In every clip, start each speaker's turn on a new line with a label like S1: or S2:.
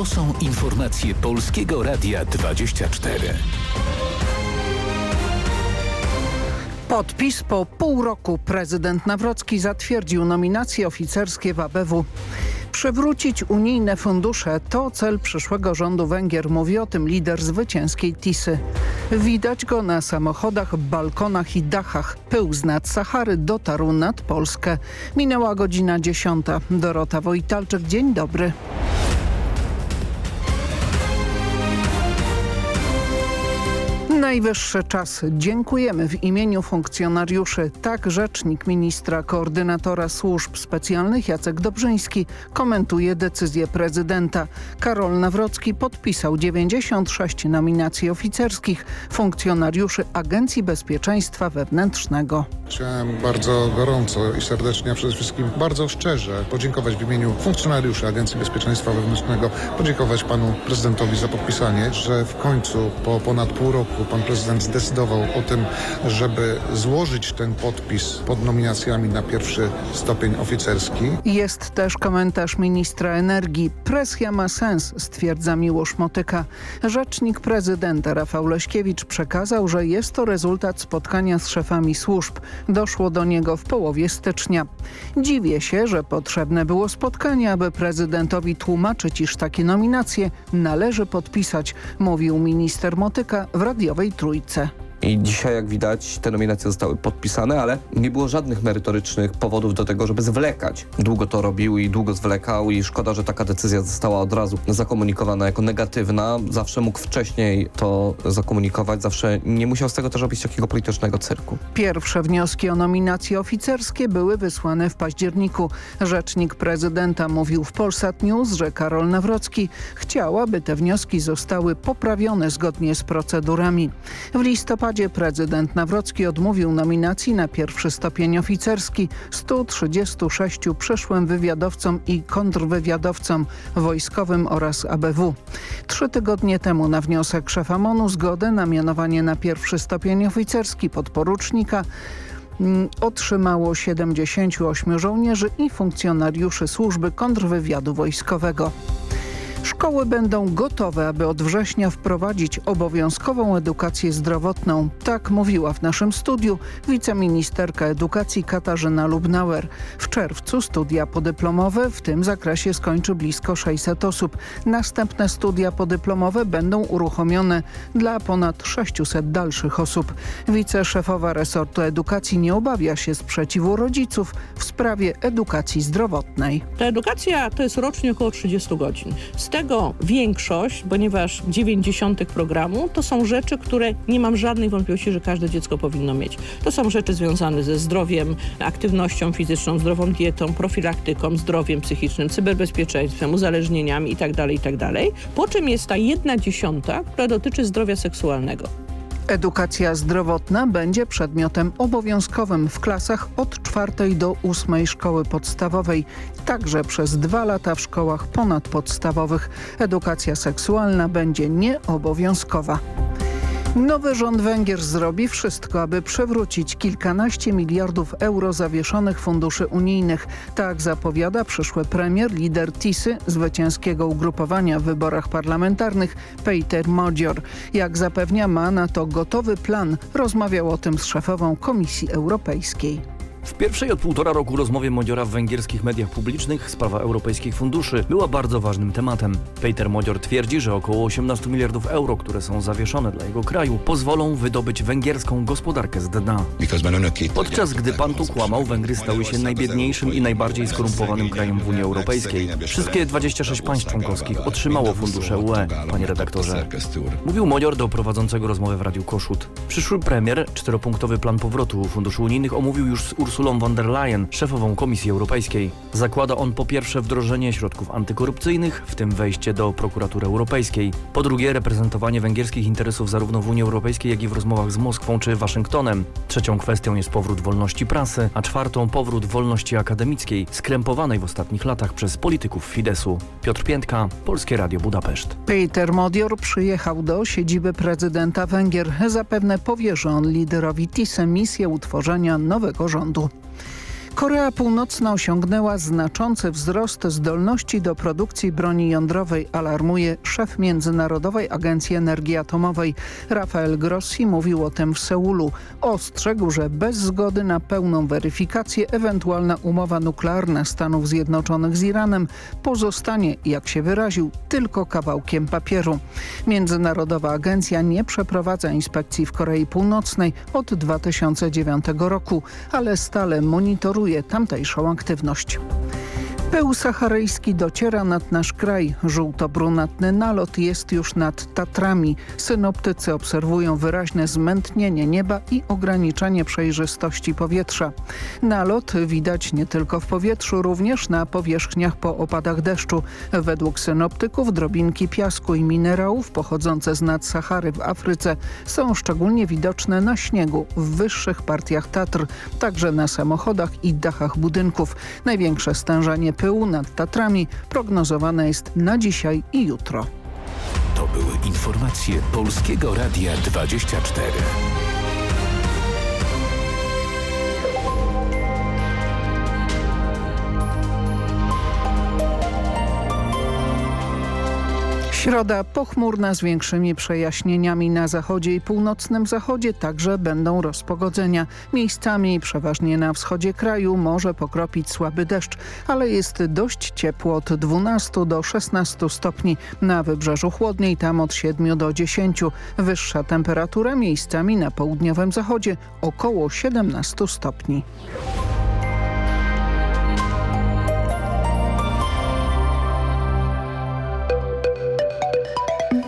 S1: To są informacje Polskiego Radia 24.
S2: Podpis po pół roku prezydent Nawrocki zatwierdził nominacje oficerskie w ABW. Przywrócić unijne fundusze to cel przyszłego rządu Węgier, mówi o tym lider zwycięskiej Tisy. Widać go na samochodach, balkonach i dachach. Pył z nad Sahary dotarł nad Polskę. Minęła godzina dziesiąta. Dorota Wojtalczyk, dzień dobry. Najwyższy czas. Dziękujemy w imieniu funkcjonariuszy. Tak rzecznik ministra koordynatora służb specjalnych Jacek Dobrzyński komentuje decyzję prezydenta. Karol Nawrocki podpisał 96 nominacji oficerskich funkcjonariuszy Agencji Bezpieczeństwa Wewnętrznego.
S3: Chciałem bardzo gorąco i serdecznie, a przede wszystkim bardzo szczerze podziękować w imieniu funkcjonariuszy Agencji Bezpieczeństwa Wewnętrznego, podziękować panu prezydentowi za podpisanie, że w końcu po ponad pół roku pan prezydent zdecydował o tym, żeby złożyć ten podpis pod nominacjami na pierwszy stopień oficerski.
S2: Jest też komentarz ministra energii. Presja ma sens, stwierdza Miłosz Motyka. Rzecznik prezydenta Rafał Leśkiewicz przekazał, że jest to rezultat spotkania z szefami służb. Doszło do niego w połowie stycznia. Dziwię się, że potrzebne było spotkanie, aby prezydentowi tłumaczyć, iż takie nominacje należy podpisać, mówił minister Motyka w radiowej Trójce.
S4: I dzisiaj, jak widać, te nominacje zostały podpisane, ale nie było żadnych merytorycznych powodów do tego, żeby zwlekać. Długo to robił i długo zwlekał i szkoda, że taka decyzja została od razu zakomunikowana jako negatywna. Zawsze mógł wcześniej to zakomunikować, zawsze nie musiał z tego też robić takiego politycznego cyrku.
S2: Pierwsze wnioski o nominacje oficerskie były wysłane w październiku. Rzecznik prezydenta mówił w Polsat News, że Karol Nawrocki chciał, aby te wnioski zostały poprawione zgodnie z procedurami. W listopadzie listopadzie prezydent Nawrocki odmówił nominacji na pierwszy stopień oficerski 136 przyszłym wywiadowcom i kontrwywiadowcom wojskowym oraz ABW. Trzy tygodnie temu na wniosek szefa MONU zgodę na mianowanie na pierwszy stopień oficerski podporucznika mm, otrzymało 78 żołnierzy i funkcjonariuszy służby kontrwywiadu wojskowego. Szkoły będą gotowe, aby od września wprowadzić obowiązkową edukację zdrowotną. Tak mówiła w naszym studiu wiceministerka edukacji Katarzyna Lubnauer. W czerwcu studia podyplomowe w tym zakresie skończy blisko 600 osób. Następne studia podyplomowe będą uruchomione dla ponad 600 dalszych osób. Wiceszefowa resortu edukacji nie obawia się sprzeciwu rodziców w sprawie edukacji zdrowotnej.
S5: Ta edukacja to jest rocznie około 30 godzin. Tego większość, ponieważ 90 programu, to są rzeczy, które nie mam żadnej wątpliwości, że każde dziecko powinno mieć. To są rzeczy związane ze zdrowiem, aktywnością fizyczną, zdrową dietą, profilaktyką, zdrowiem psychicznym, cyberbezpieczeństwem, uzależnieniami itd., tak itd. Tak po czym jest ta jedna dziesiąta, która dotyczy zdrowia seksualnego.
S2: Edukacja zdrowotna będzie przedmiotem obowiązkowym w klasach od czwartej do ósmej szkoły podstawowej, także przez dwa lata w szkołach ponadpodstawowych. Edukacja seksualna będzie nieobowiązkowa. Nowy rząd Węgier zrobi wszystko, aby przywrócić kilkanaście miliardów euro zawieszonych funduszy unijnych. Tak zapowiada przyszły premier, lider TISY, zwycięskiego ugrupowania w wyborach parlamentarnych, Peter Modzior. Jak zapewnia ma na to gotowy plan. Rozmawiał o tym z szefową Komisji Europejskiej.
S6: W pierwszej od półtora roku rozmowie Modziora w węgierskich mediach publicznych sprawa europejskich funduszy była bardzo ważnym tematem. Peter Modzior twierdzi, że około 18 miliardów euro, które są zawieszone dla jego kraju, pozwolą wydobyć węgierską gospodarkę z dna. Podczas gdy pan tu kłamał, Węgry stały się najbiedniejszym i najbardziej skorumpowanym krajem w Unii Europejskiej. Wszystkie 26 państw członkowskich otrzymało fundusze UE, panie redaktorze. Mówił Modzior do prowadzącego rozmowę w Radiu Koszut. Przyszły premier czteropunktowy plan powrotu funduszy unijnych omówił już z Ursulą von der Leyen, szefową Komisji Europejskiej. Zakłada on po pierwsze wdrożenie środków antykorupcyjnych, w tym wejście do prokuratury europejskiej. Po drugie reprezentowanie węgierskich interesów zarówno w Unii Europejskiej, jak i w rozmowach z Moskwą czy Waszyngtonem. Trzecią kwestią jest powrót wolności prasy, a czwartą powrót wolności akademickiej, skrępowanej w ostatnich latach przez polityków Fidesu. Piotr Piętka, Polskie Radio Budapeszt.
S2: Peter Modior przyjechał do siedziby prezydenta Węgier. Zapewne powierzy on liderowi TISE misję utworzenia nowego rządu. little Korea Północna osiągnęła znaczący wzrost zdolności do produkcji broni jądrowej, alarmuje szef Międzynarodowej Agencji Energii Atomowej. Rafael Grossi mówił o tym w Seulu. Ostrzegł, że bez zgody na pełną weryfikację ewentualna umowa nuklearna Stanów Zjednoczonych z Iranem pozostanie, jak się wyraził, tylko kawałkiem papieru. Międzynarodowa Agencja nie przeprowadza inspekcji w Korei Północnej od 2009 roku, ale stale monitoruje tamtejszą aktywność. Pył saharyjski dociera nad nasz kraj. Żółto-brunatny nalot jest już nad Tatrami. Synoptycy obserwują wyraźne zmętnienie nieba i ograniczenie przejrzystości powietrza. Nalot widać nie tylko w powietrzu, również na powierzchniach po opadach deszczu. Według synoptyków drobinki piasku i minerałów pochodzące z nad Sahary w Afryce są szczególnie widoczne na śniegu w wyższych partiach Tatr, także na samochodach i dachach budynków. Największe stężenie pyłu nad Tatrami prognozowane jest na dzisiaj i jutro.
S1: To były informacje Polskiego Radia 24.
S2: Środa pochmurna z większymi przejaśnieniami na zachodzie i północnym zachodzie także będą rozpogodzenia. Miejscami przeważnie na wschodzie kraju może pokropić słaby deszcz, ale jest dość ciepło od 12 do 16 stopni. Na wybrzeżu chłodniej tam od 7 do 10. Wyższa temperatura miejscami na południowym zachodzie około 17 stopni.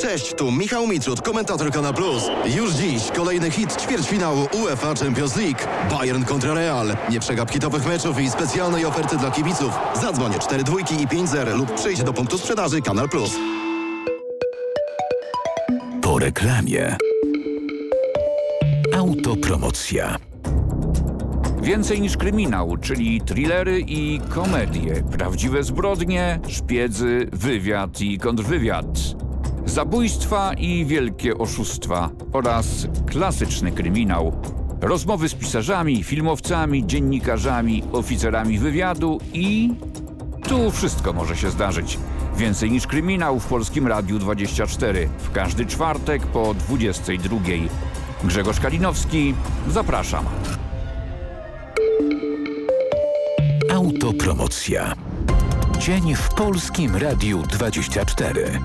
S7: Cześć, tu Michał Mitrud, komentator Kanal Plus. Już dziś kolejny hit ćwierćfinału UEFA Champions League. Bayern kontra Real. Nie przegap hitowych meczów i specjalnej oferty dla kibiców. Zadzwoń 4 dwójki i 5 zer lub przyjdź do punktu sprzedaży Kanal Plus.
S1: Po reklamie. Autopromocja.
S8: Więcej niż kryminał, czyli thrillery i komedie, prawdziwe zbrodnie, szpiedzy, wywiad i kontrwywiad. Zabójstwa i wielkie oszustwa oraz klasyczny kryminał. Rozmowy z pisarzami, filmowcami, dziennikarzami, oficerami wywiadu i... Tu wszystko może się zdarzyć. Więcej niż kryminał w Polskim Radiu 24. W każdy czwartek po 22. Grzegorz Kalinowski, zapraszam.
S1: Autopromocja. Dzień w Polskim Radiu 24.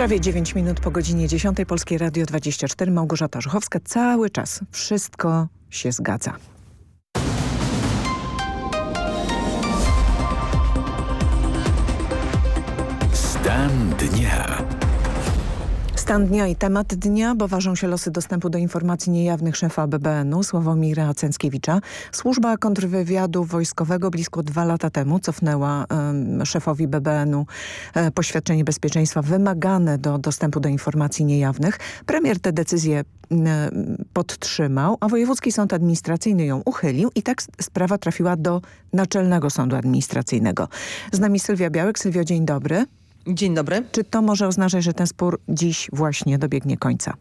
S9: Prawie 9 minut po godzinie 10 Polskie Radio 24 Małgorzata Żuchowska. Cały czas wszystko się zgadza.
S1: Stan dnia.
S9: Stan dnia i temat dnia, bo ważą się losy dostępu do informacji niejawnych szefa BBN-u Sławomira Cęckiewicza. Służba kontrwywiadu wojskowego blisko dwa lata temu cofnęła um, szefowi BBN-u e, poświadczenie bezpieczeństwa wymagane do dostępu do informacji niejawnych. Premier tę decyzję podtrzymał, a Wojewódzki Sąd Administracyjny ją uchylił i tak sprawa trafiła do Naczelnego Sądu Administracyjnego. Z nami Sylwia Białek. Sylwio, dzień dobry.
S10: Dzień dobry.
S9: Czy to może oznaczać, że ten spór dziś właśnie dobiegnie końca?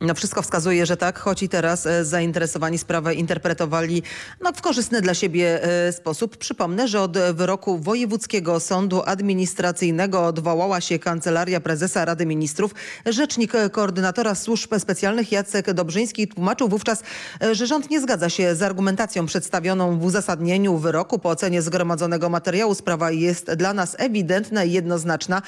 S11: No wszystko wskazuje, że tak, choć i teraz e, zainteresowani sprawę interpretowali no, w korzystny dla siebie e, sposób. Przypomnę, że od wyroku Wojewódzkiego Sądu Administracyjnego odwołała się Kancelaria Prezesa Rady Ministrów. Rzecznik e, koordynatora służb specjalnych Jacek Dobrzyński tłumaczył wówczas, że rząd nie zgadza się z argumentacją przedstawioną w uzasadnieniu wyroku. Po ocenie zgromadzonego materiału sprawa jest dla nas ewidentna i jednoznaczna.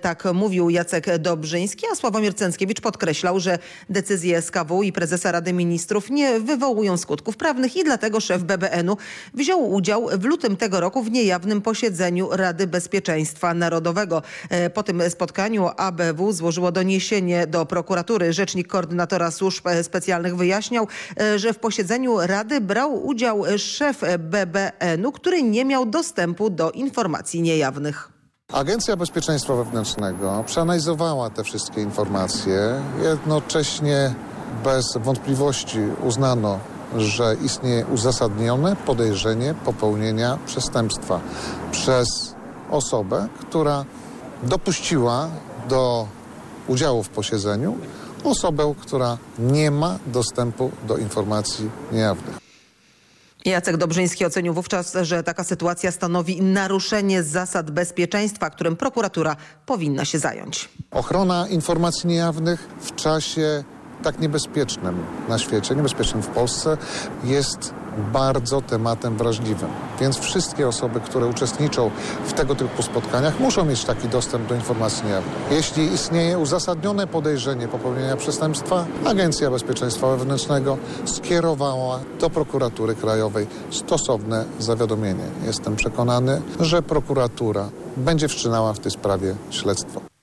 S11: Tak mówił Jacek Dobrzyński, a Sławomir Cęckiewicz podkreślał, że decyzje SKW i prezesa Rady Ministrów nie wywołują skutków prawnych i dlatego szef BBN-u wziął udział w lutym tego roku w niejawnym posiedzeniu Rady Bezpieczeństwa Narodowego. E, Po tym spotkaniu ABW złożyło doniesienie do prokuratury. Rzecznik koordynatora służb e, specjalnych wyjaśniał, e, że w posiedzeniu Rady brał udział szef BBN-u, który nie miał dostępu do informacji niejawnych.
S3: Agencja Bezpieczeństwa Wewnętrznego przeanalizowała te wszystkie informacje. Jednocześnie bez wątpliwości uznano, że istnieje uzasadnione podejrzenie popełnienia przestępstwa przez osobę, która dopuściła do udziału w posiedzeniu osobę, która nie ma dostępu do informacji niejawnych.
S11: Jacek Dobrzyński ocenił wówczas, że taka sytuacja stanowi naruszenie zasad bezpieczeństwa, którym prokuratura powinna się zająć.
S3: Ochrona informacji niejawnych w czasie tak niebezpiecznym na świecie, niebezpiecznym w Polsce, jest bardzo tematem wrażliwym. Więc wszystkie osoby, które uczestniczą w tego typu spotkaniach muszą mieć taki dostęp do informacji niejawnych. Jeśli istnieje uzasadnione podejrzenie popełnienia przestępstwa, Agencja Bezpieczeństwa Wewnętrznego skierowała do prokuratury krajowej stosowne zawiadomienie. Jestem przekonany, że prokuratura będzie wszczynała w tej sprawie śledztwo.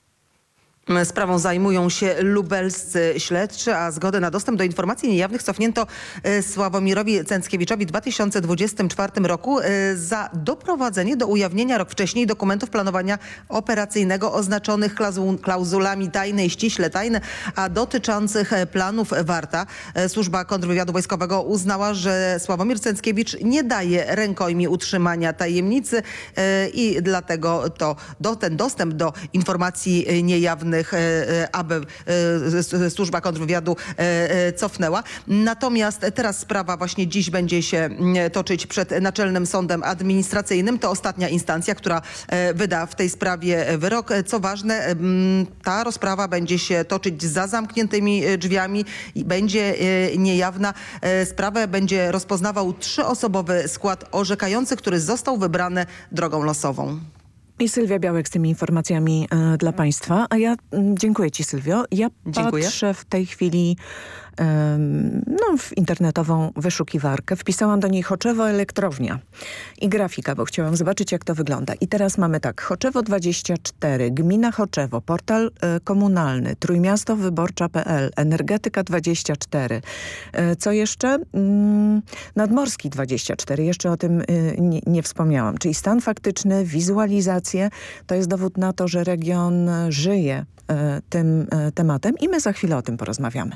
S11: Sprawą zajmują się lubelscy śledczy, a zgodę na dostęp do informacji niejawnych cofnięto e, Sławomirowi Cęckiewiczowi w 2024 roku e, za doprowadzenie do ujawnienia rok wcześniej dokumentów planowania operacyjnego oznaczonych klauzul, klauzulami tajne i ściśle tajne, a dotyczących e, planów Warta. Służba kontrwywiadu wojskowego uznała, że Sławomir Cęckiewicz nie daje rękojmi utrzymania tajemnicy i dlatego to do, ten dostęp do informacji niejawnych e, e, aby e, służba kontrwywiadu cofnęła. Natomiast teraz sprawa właśnie dziś będzie się mm, toczyć przed Naczelnym Sądem Administracyjnym. To ostatnia instancja, która wyda w tej sprawie wyrok. Co ważne, ta rozprawa będzie się toczyć za zamkniętymi drzwiami i będzie niejawna. Sprawę będzie rozpoznawał trzyosobowy skład orzekający, który został wybrany drogą losową.
S9: I Sylwia Białek z tymi informacjami e, dla Państwa. A ja mm, dziękuję Ci Sylwio. Ja
S11: Dziękuję.
S9: patrzę w tej chwili no, w internetową wyszukiwarkę. Wpisałam do niej Choczewo Elektrownia i grafika, bo chciałam zobaczyć jak to wygląda. I teraz mamy tak, Choczewo 24, Gmina Choczewo, portal e, komunalny, trójmiastowyborcza.pl, Energetyka 24. E, co jeszcze? Mm, Nadmorski 24, jeszcze o tym y, nie, nie wspomniałam. Czyli stan faktyczny, wizualizacje, to jest dowód na to, że region e, żyje e, tym e, tematem i my za chwilę o tym porozmawiamy.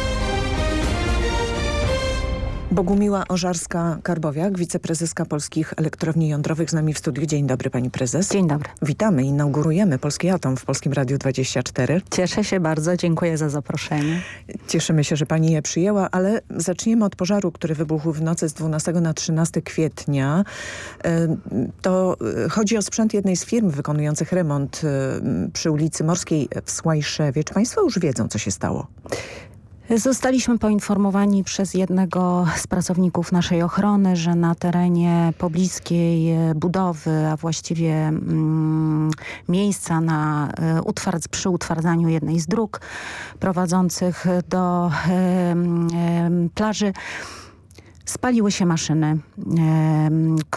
S9: Bogumiła Ożarska-Karbowiak, wiceprezeska Polskich Elektrowni Jądrowych z nami w studiu. Dzień dobry pani prezes.
S10: Dzień dobry.
S9: Witamy, inaugurujemy Polski Atom w Polskim Radiu 24.
S10: Cieszę się bardzo, dziękuję za zaproszenie.
S9: Cieszymy się, że pani je przyjęła, ale zaczniemy od pożaru, który wybuchł w nocy z 12 na 13 kwietnia. E, To e, chodzi o sprzęt jednej z firm wykonujących remont e, przy ulicy Morskiej w Słajszewie. Czy państwo już wiedzą, co się stało?
S10: Zostaliśmy poinformowani przez jednego z pracowników naszej ochrony, że na terenie pobliskiej e, budowy, a właściwie mm, miejsca na, e, utwardz, przy utwardzaniu jednej z dróg prowadzących do em, em, plaży, Spaliły się maszyny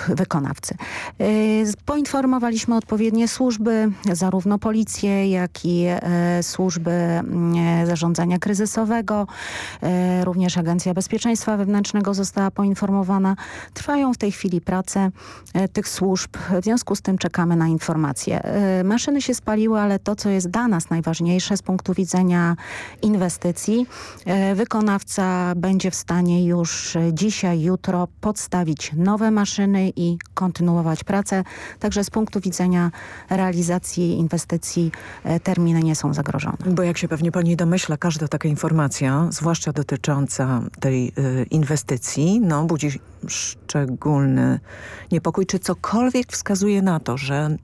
S10: wykonawcy. Y, Poinformowaliśmy odpowiednie służby, zarówno policję, jak i e, służby mm, e, zarządzania kryzysowego. E, Również Agencja Bezpieczeństwa Wewnętrznego została poinformowana. Trwają w tej chwili prace tych służb. W związku z tym czekamy na informacje. Maszyny się spaliły, ale to, co jest dla nas najważniejsze z punktu widzenia inwestycji, wykonawca będzie w stanie już dziś dzisiaj, jutro podstawić nowe maszyny i kontynuować pracę. Także z punktu widzenia realizacji inwestycji e, terminy nie są zagrożone.
S9: Bo jak się pewnie pani domyśla, każda taka informacja, zwłaszcza dotycząca tej y, inwestycji, no budzi szczególny niepokój. Czy cokolwiek wskazuje na to, że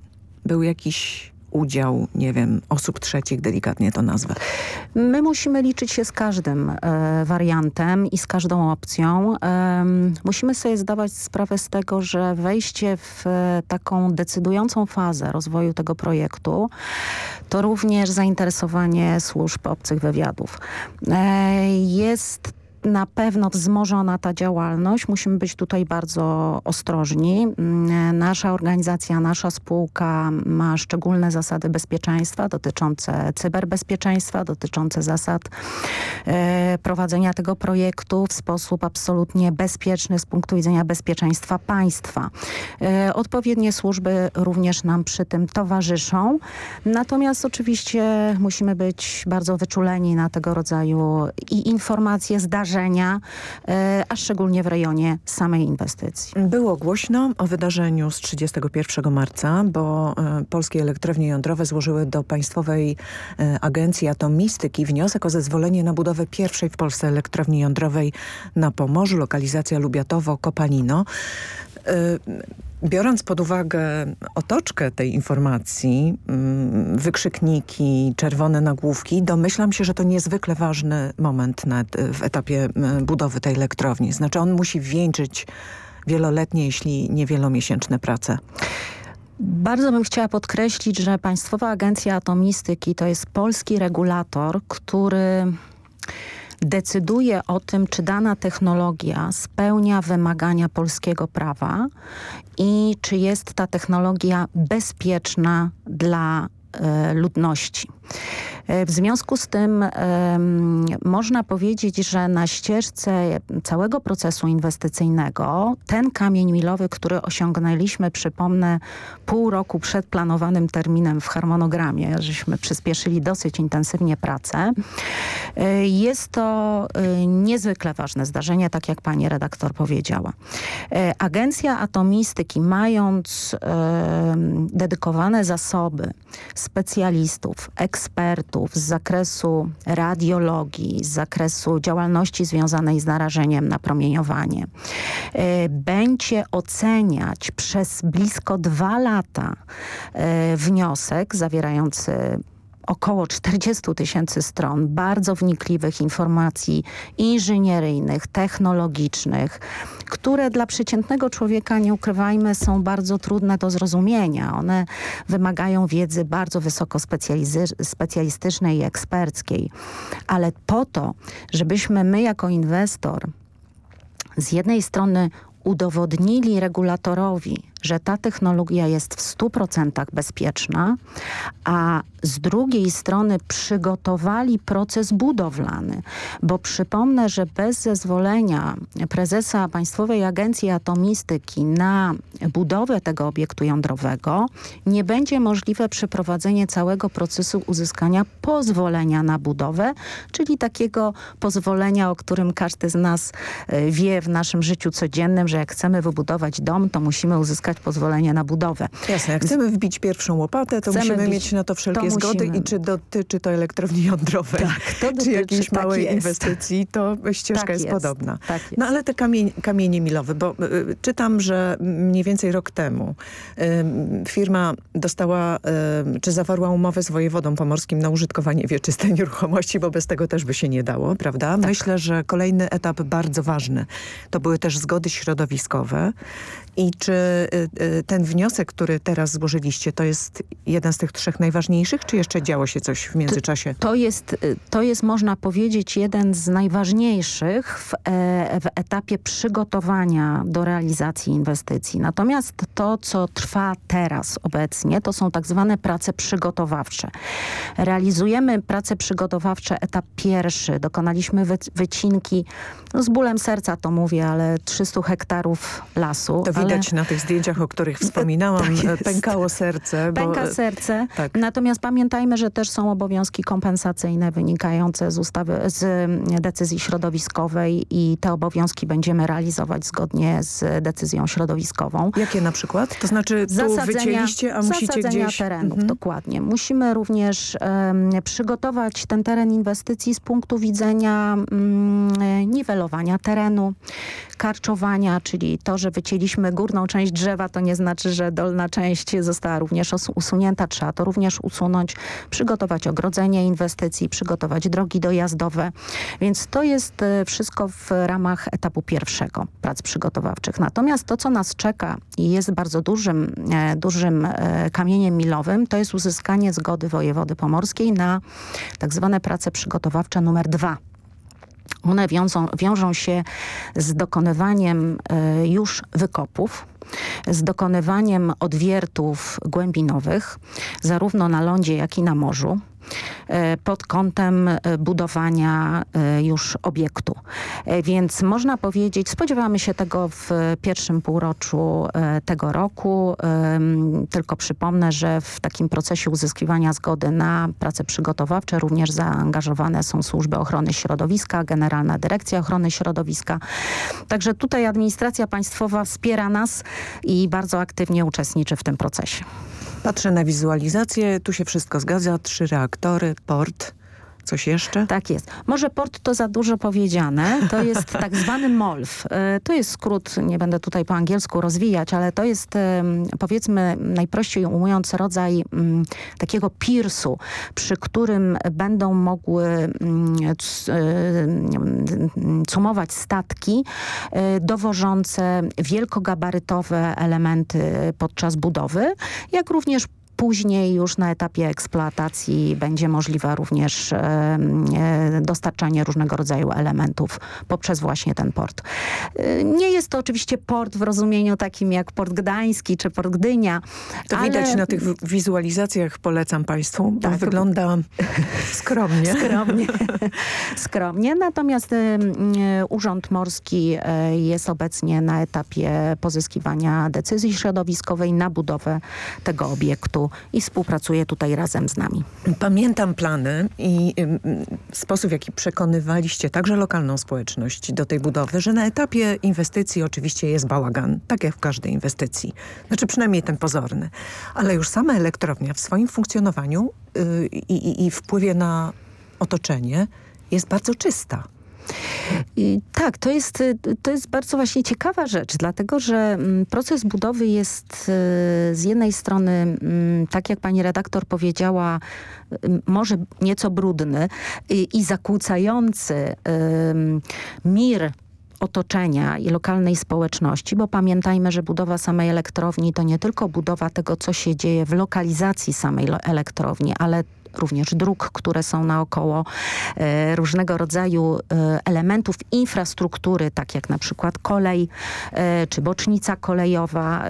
S9: był jakiś udział, nie wiem, osób trzecich, delikatnie to nazwę?
S10: My musimy liczyć się z każdym e, wariantem i z każdą opcją. E, musimy sobie zdawać sprawę z tego, że wejście w e, taką decydującą fazę rozwoju tego projektu to również zainteresowanie służb obcych wywiadów. E, jest na pewno wzmożona ta działalność. Musimy być tutaj bardzo ostrożni. Mm, nasza organizacja, nasza spółka ma szczególne zasady bezpieczeństwa dotyczące cyberbezpieczeństwa, dotyczące zasad e, prowadzenia tego projektu w sposób absolutnie bezpieczny z punktu widzenia bezpieczeństwa państwa. E, odpowiednie służby również nam przy tym towarzyszą. Natomiast oczywiście musimy być bardzo wyczuleni na tego rodzaju i informacje, zdarzenia, wydarzenia, e, a szczególnie w rejonie samej inwestycji.
S9: Było głośno o wydarzeniu z 31 marca, bo e, polskie elektrownie jądrowe złożyły do Państwowej e, Agencji Atomistyki wniosek o zezwolenie na budowę pierwszej w Polsce elektrowni jądrowej na Pomorzu, lokalizacja Lubiatowo-Kopalino. Biorąc pod uwagę otoczkę tej informacji, mm, wykrzykniki, czerwone nagłówki, domyślam się, że to niezwykle ważny moment w etapie budowy tej elektrowni. Znaczy on musi wieńczyć wieloletnie, jeśli nie wielomiesięczne prace.
S10: Bardzo bym chciała podkreślić, że Państwowa Agencja Atomistyki to jest polski regulator, który decyduje o tym, czy dana technologia spełnia wymagania polskiego prawa i czy jest ta technologia bezpieczna dla e, ludności. E, w związku z tym można powiedzieć, że na ścieżce całego procesu inwestycyjnego ten kamień milowy, który osiągnęliśmy, przypomnę, pół roku przed planowanym terminem w harmonogramie, żeśmy przyspieszyli dosyć intensywnie pracę, e, jest to e, niezwykle ważne zdarzenie, tak jak pani redaktor powiedziała. Agencja Atomistyki, mając dedykowane zasoby specjalistów, ekspertów, ekspertów z zakresu radiologii, z zakresu działalności związanej z narażeniem na promieniowanie, e, będzie oceniać przez blisko dwa lata e, wniosek zawierający około 40 tysięcy stron bardzo wnikliwych informacji inżynieryjnych, technologicznych, które dla przeciętnego człowieka, nie ukrywajmy, są bardzo trudne do zrozumienia. One wymagają wiedzy bardzo wysoko specjalistycznej i eksperckiej. Ale po to, żebyśmy my jako inwestor z jednej strony udowodnili regulatorowi, że ta technologia jest w 100% bezpieczna, a z drugiej strony przygotowali proces budowlany, bo przypomnę, że bez zezwolenia prezesa Państwowej Agencji Atomistyki na budowę tego obiektu jądrowego nie będzie możliwe przeprowadzenie całego procesu uzyskania pozwolenia na budowę, czyli takiego pozwolenia, o którym każdy z nas e, wie w naszym życiu codziennym, że jak chcemy wybudować dom, to musimy uzyskać uzyskać pozwolenie na budowę.
S9: Jasne, jak chcemy wbić pierwszą łopatę, to musimy wbić, mieć na to wszelkie to zgody musimy. i czy dotyczy to elektrowni jądrowej, tak, to dotyczy, czy jakiejś tak małej jest. inwestycji, to ścieżka tak jest, jest, podobna. Tak jest. No ale te kamienie milowe, bo y, y, czytam, że mniej więcej rok temu y, firma dostała, y, czy zawarła umowę z wojewodą pomorskim na użytkowanie wieczystej nieruchomości, bo bez tego też by się nie dało, prawda? Tak. Myślę, że kolejny etap bardzo ważny to były też zgody środowiskowe i czy y, ten wniosek, który teraz złożyliście, to jest jeden z tych trzech najważniejszych, czy jeszcze działo się coś w międzyczasie?
S10: To, to jest, y, to jest można powiedzieć, jeden z najważniejszych w, e, w etapie przygotowania do realizacji inwestycji. Natomiast to, co trwa teraz obecnie, to są tak zwane prace przygotowawcze. Realizujemy prace przygotowawcze etap pierwszy. Dokonaliśmy wy, wycinki, no z bólem serca to mówię, ale 300 hektarów lasu.
S9: To widać na tych zdjęciach o których wspominałam, tak pękało serce.
S10: Pęka bo... serce. Tak. Natomiast pamiętajmy, że też są obowiązki kompensacyjne wynikające z ustawy, z decyzji środowiskowej i te obowiązki będziemy realizować zgodnie z decyzją środowiskową.
S9: Jakie na przykład? To znaczy tu zasadzenia, wycięliście, a musicie gdzieś...
S10: terenów, mhm. dokładnie. Musimy również um, przygotować ten teren inwestycji z punktu widzenia um, niwelowania terenu, karczowania, czyli to, że wycięliśmy górną część drzewa, to nie znaczy, że dolna część została również usunięta. Trzeba to również usunąć, przygotować ogrodzenie inwestycji, przygotować drogi dojazdowe. Więc to jest e, wszystko w ramach etapu pierwszego prac przygotowawczych. Natomiast to, co nas czeka i jest bardzo dużym, e, dużym e, kamieniem milowym, to jest uzyskanie zgody wojewody pomorskiej na tak zwane prace przygotowawcze numer dwa one wiążą, wiążą się z dokonywaniem e, już wykopów, z dokonywaniem odwiertów głębinowych, zarówno na lądzie, jak i na morzu. E, pod kątem e, budowania e, już obiektu. Więc można powiedzieć, spodziewamy się tego w pierwszym półroczu tego roku. Tylko przypomnę, że w takim procesie uzyskiwania zgody na prace przygotowawcze również zaangażowane są służby ochrony środowiska, Generalna Dyrekcja Ochrony Środowiska. Także tutaj administracja państwowa wspiera nas i bardzo aktywnie uczestniczy w tym procesie.
S9: Patrzę na wizualizację, tu się wszystko zgadza, trzy reaktory, port. Coś jeszcze?
S10: Tak jest. Może port to za dużo powiedziane. To jest tak zwany MOLF. E, to jest skrót, nie będę tutaj po angielsku rozwijać, ale to jest powiedzmy najprościej ujmując rodzaj mm, takiego piersu, przy którym będą mogły mm, e, cumować statki e, dowożące wielkogabarytowe elementy podczas budowy, jak również Później już na etapie eksploatacji będzie możliwe również e, dostarczanie różnego rodzaju elementów poprzez właśnie ten port. E, nie jest to oczywiście port w rozumieniu takim jak Port Gdański czy Port Gdynia.
S9: To ale... widać na tych wizualizacjach, polecam Państwu, bo tak. wygląda skromnie.
S10: skromnie. skromnie. Natomiast e, Urząd Morski jest obecnie na etapie pozyskiwania decyzji środowiskowej na budowę tego obiektu i współpracuje tutaj razem z nami.
S9: Pamiętam plany i sposób, w jaki przekonywaliście także lokalną społeczność do tej budowy, że na etapie inwestycji oczywiście jest bałagan, tak jak w każdej inwestycji. Znaczy przynajmniej ten pozorny. Ale już sama elektrownia w swoim funkcjonowaniu yy, i, i wpływie na otoczenie jest bardzo czysta.
S10: Tak, to jest, to jest bardzo właśnie ciekawa rzecz, dlatego że mm, proces budowy jest y, z jednej strony, mm, tak jak pani redaktor powiedziała, może nieco brudny i, i zakłócający mir otoczenia i lokalnej społeczności, bo pamiętajmy, że budowa samej elektrowni to nie tylko budowa tego, co się dzieje w lokalizacji samej elektrowni, ale również dróg, które są naokoło, e, różnego rodzaju e, elementów infrastruktury, tak jak na przykład kolej e, czy bocznica kolejowa.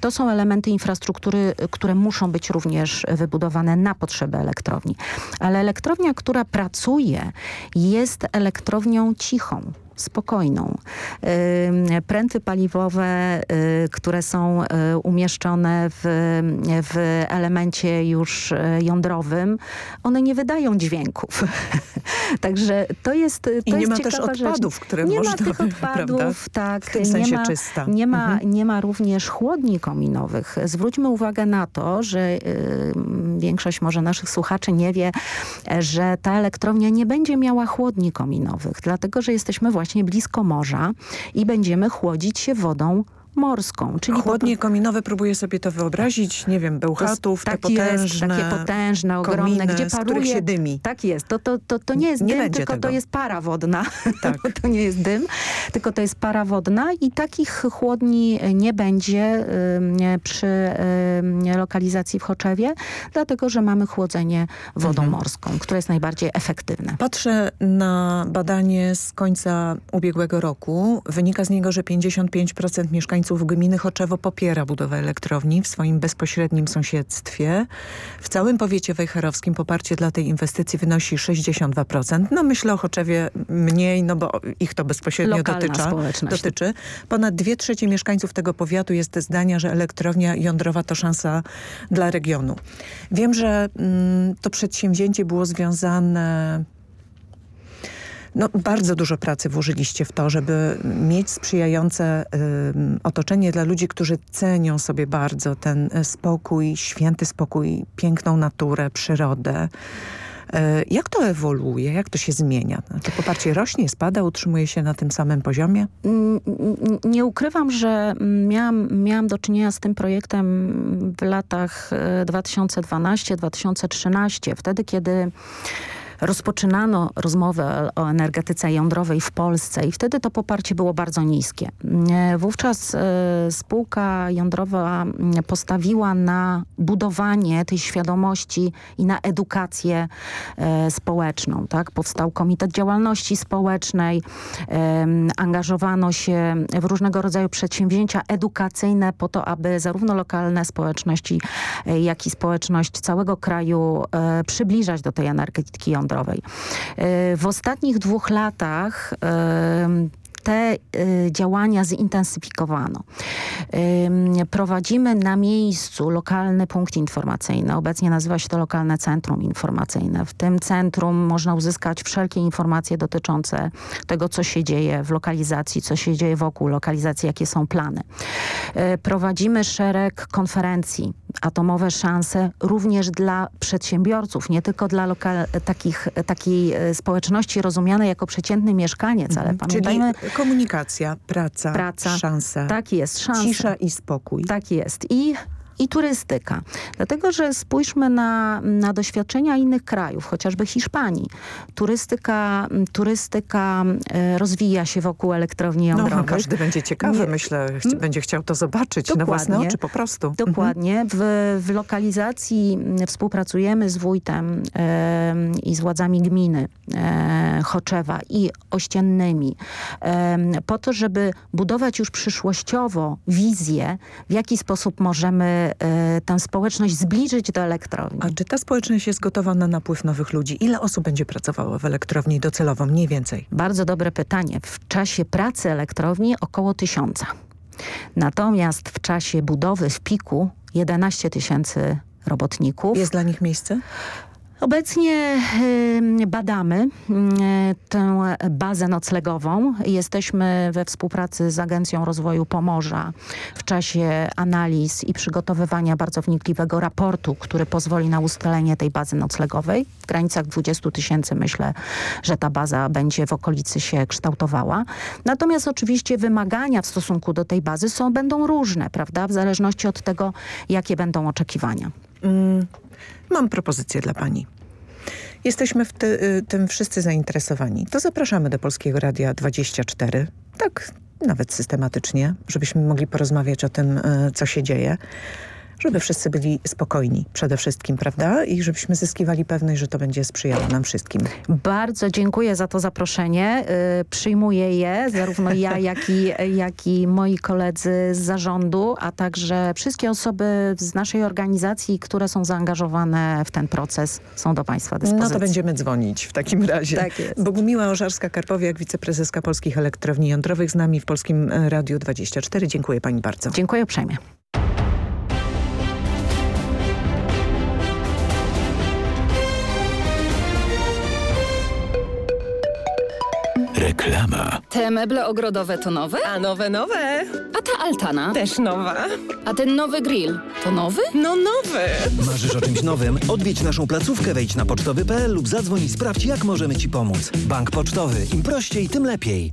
S10: To są elementy infrastruktury, które muszą być również wybudowane na potrzeby elektrowni. Ale elektrownia, która pracuje jest elektrownią cichą spokojną. Pręty paliwowe, y, które są y, umieszczone w, w elemencie już y, jądrowym, one nie wydają dźwięków. Także to jest to
S9: I nie
S10: jest
S9: ma też odpadów,
S10: rzecz.
S9: które
S10: nie
S9: można...
S10: Nie ma tych odpadów, tak.
S9: W tym sensie
S10: nie ma,
S9: czysta.
S10: Nie ma, mhm. nie ma również chłodni kominowych. Zwróćmy uwagę na to, że y, większość może naszych słuchaczy nie wie, że ta elektrownia nie będzie miała chłodni kominowych, dlatego że jesteśmy właśnie blisko morza i będziemy chłodzić się wodą morską.
S9: Czyli Chłodnie po... kominowe, próbuję sobie to wyobrazić, nie wiem, bełchatów,
S10: tak
S9: te potężne
S10: jest, takie potężne, ogromne, kominy,
S9: gdzie paruje... się dymi.
S10: Tak jest, to, to, to, to nie jest nie dym, tylko tego. to jest para wodna. Tak. to nie jest dym, tylko to jest para wodna i takich chłodni nie będzie y, przy y, lokalizacji w Choczewie, dlatego, że mamy chłodzenie wodą mhm. morską, które jest najbardziej efektywne.
S9: Patrzę na badanie z końca ubiegłego roku. Wynika z niego, że 55% mieszkańców mieszkańców gminy Choczewo popiera budowę elektrowni w swoim bezpośrednim sąsiedztwie. W całym powiecie wejherowskim poparcie dla tej inwestycji wynosi 62%. No myślę o Choczewie mniej, no bo ich to bezpośrednio
S10: Lokalna
S9: dotyczy, dotyczy. Ponad dwie trzecie mieszkańców tego powiatu jest zdania, że elektrownia jądrowa to szansa dla regionu. Wiem, że mm, to przedsięwzięcie było związane no, bardzo dużo pracy włożyliście w to, żeby mieć sprzyjające ym, otoczenie dla ludzi, którzy cenią sobie bardzo ten e, spokój, święty spokój, piękną naturę, przyrodę. E, Jak to ewoluuje? Jak to się zmienia? To poparcie rośnie, spada, utrzymuje się na tym samym poziomie?
S10: Mm, Nie ukrywam, że miałam, miałam do czynienia z tym projektem w latach e, 2012-2013, wtedy kiedy rozpoczynano rozmowę o energetyce jądrowej w Polsce i wtedy to poparcie było bardzo niskie. Wówczas e, spółka jądrowa postawiła na budowanie tej świadomości i na edukację e, społeczną. Tak? Powstał Komitet Działalności Społecznej, angażowano się w różnego rodzaju przedsięwzięcia edukacyjne po to, aby zarówno lokalne społeczności, e, jak i społeczność całego kraju przybliżać do tej energetyki jądrowej. E, W ostatnich dwóch latach te y, działania zintensyfikowano. Prowadzimy na miejscu lokalny punkt informacyjny. Obecnie nazywa się to lokalne centrum informacyjne. W tym centrum można uzyskać wszelkie informacje dotyczące tego, co się dzieje w lokalizacji, co się dzieje wokół lokalizacji, jakie są plany. Y, prowadzimy szereg konferencji, atomowe szanse również dla przedsiębiorców, nie tylko dla takich, takiej y, społeczności rozumianej jako przeciętny mieszkaniec, ale pamiętajmy...
S9: Mhm. Czyli komunikacja, praca,
S10: Praca.
S9: szanse.
S10: Tak jest, szanse.
S9: Cisza i spokój.
S10: Tak jest. I i turystyka. Dlatego, że spójrzmy na, na doświadczenia innych krajów, chociażby Hiszpanii. Turystyka, turystyka e, rozwija się wokół elektrowni jądrowych.
S9: No, każdy będzie ciekawy,
S10: Nie-
S9: myślę, chci- będzie chciał to zobaczyć na własne
S10: Dokładnie.
S9: oczy po prostu.
S10: Dokładnie. W, w lokalizacji współpracujemy z wójtem em, i z władzami gminy e, Choczewa i ościennymi em, po to, żeby budować już przyszłościowo wizję, w jaki sposób możemy e, tę społeczność zbliżyć do elektrowni.
S9: A czy ta społeczność jest gotowa na napływ nowych ludzi? Ile osób będzie pracowało w elektrowni docelowo? Mniej więcej.
S10: Bardzo dobre pytanie. W czasie pracy elektrowni około tysiąca. Natomiast w czasie budowy w piku 11 tysięcy robotników.
S9: Jest dla nich miejsce?
S10: Obecnie badamy tę bazę noclegową. Jesteśmy we współpracy z Agencją Rozwoju Pomorza w czasie analiz i przygotowywania bardzo wnikliwego raportu, który pozwoli na ustalenie tej bazy noclegowej. W granicach 20 tysięcy myślę, że ta baza będzie w okolicy się kształtowała. Natomiast oczywiście wymagania w stosunku do tej bazy są, będą różne, prawda? W zależności od tego, jakie będą oczekiwania.
S9: Mm, mam propozycję dla pani. Jesteśmy w ty, y, tym wszyscy zainteresowani. To zapraszamy do Polskiego Radia 24. Tak, nawet systematycznie, żebyśmy mogli porozmawiać o tym, y, co się dzieje. Żeby wszyscy byli spokojni przede wszystkim, prawda? I żebyśmy zyskiwali pewność, że to będzie sprzyjało nam wszystkim.
S10: Bardzo dziękuję za to zaproszenie. Y, Przyjmuję je, zarówno ja, jak i, jak i moi koledzy z zarządu, a także wszystkie osoby z naszej organizacji, które są zaangażowane w ten proces, są do Państwa dyspozycji.
S9: No to będziemy dzwonić w takim razie.
S10: Tak jest.
S9: Bogumiła Ożarska-Karpowiak, wiceprezeska Polskich Elektrowni Jądrowych z nami w Polskim Radiu 24. Dziękuję pani bardzo.
S10: Dziękuję uprzejmie.
S1: Reklama.
S12: Te meble ogrodowe to nowe?
S13: A nowe, nowe.
S12: A ta altana?
S13: Też nowa.
S12: A ten nowy grill to nowy?
S13: No nowy.
S14: Marzysz o czymś nowym? Odwiedź naszą placówkę, wejdź na pocztowy.pl lub zadzwoń i sprawdź, jak możemy Ci pomóc. Bank Pocztowy. Im prościej, tym lepiej.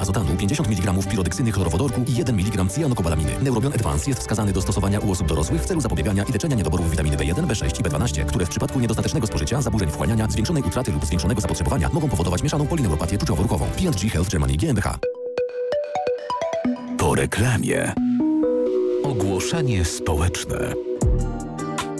S15: Azotanu 50 mg pirodeksyny chlorowodorku i 1 mg cyjanokobalaminy. Neurobion Advance jest wskazany do stosowania u osób dorosłych w celu zapobiegania i leczenia niedoborów witaminy B1, B6 i B12, które w przypadku niedostatecznego spożycia, zaburzeń wchłaniania, zwiększonej utraty lub zwiększonego zapotrzebowania mogą powodować mieszaną polineuropatię czuciowo-ruchową. P&G Health Germany GmbH.
S1: Po reklamie. Ogłoszenie społeczne.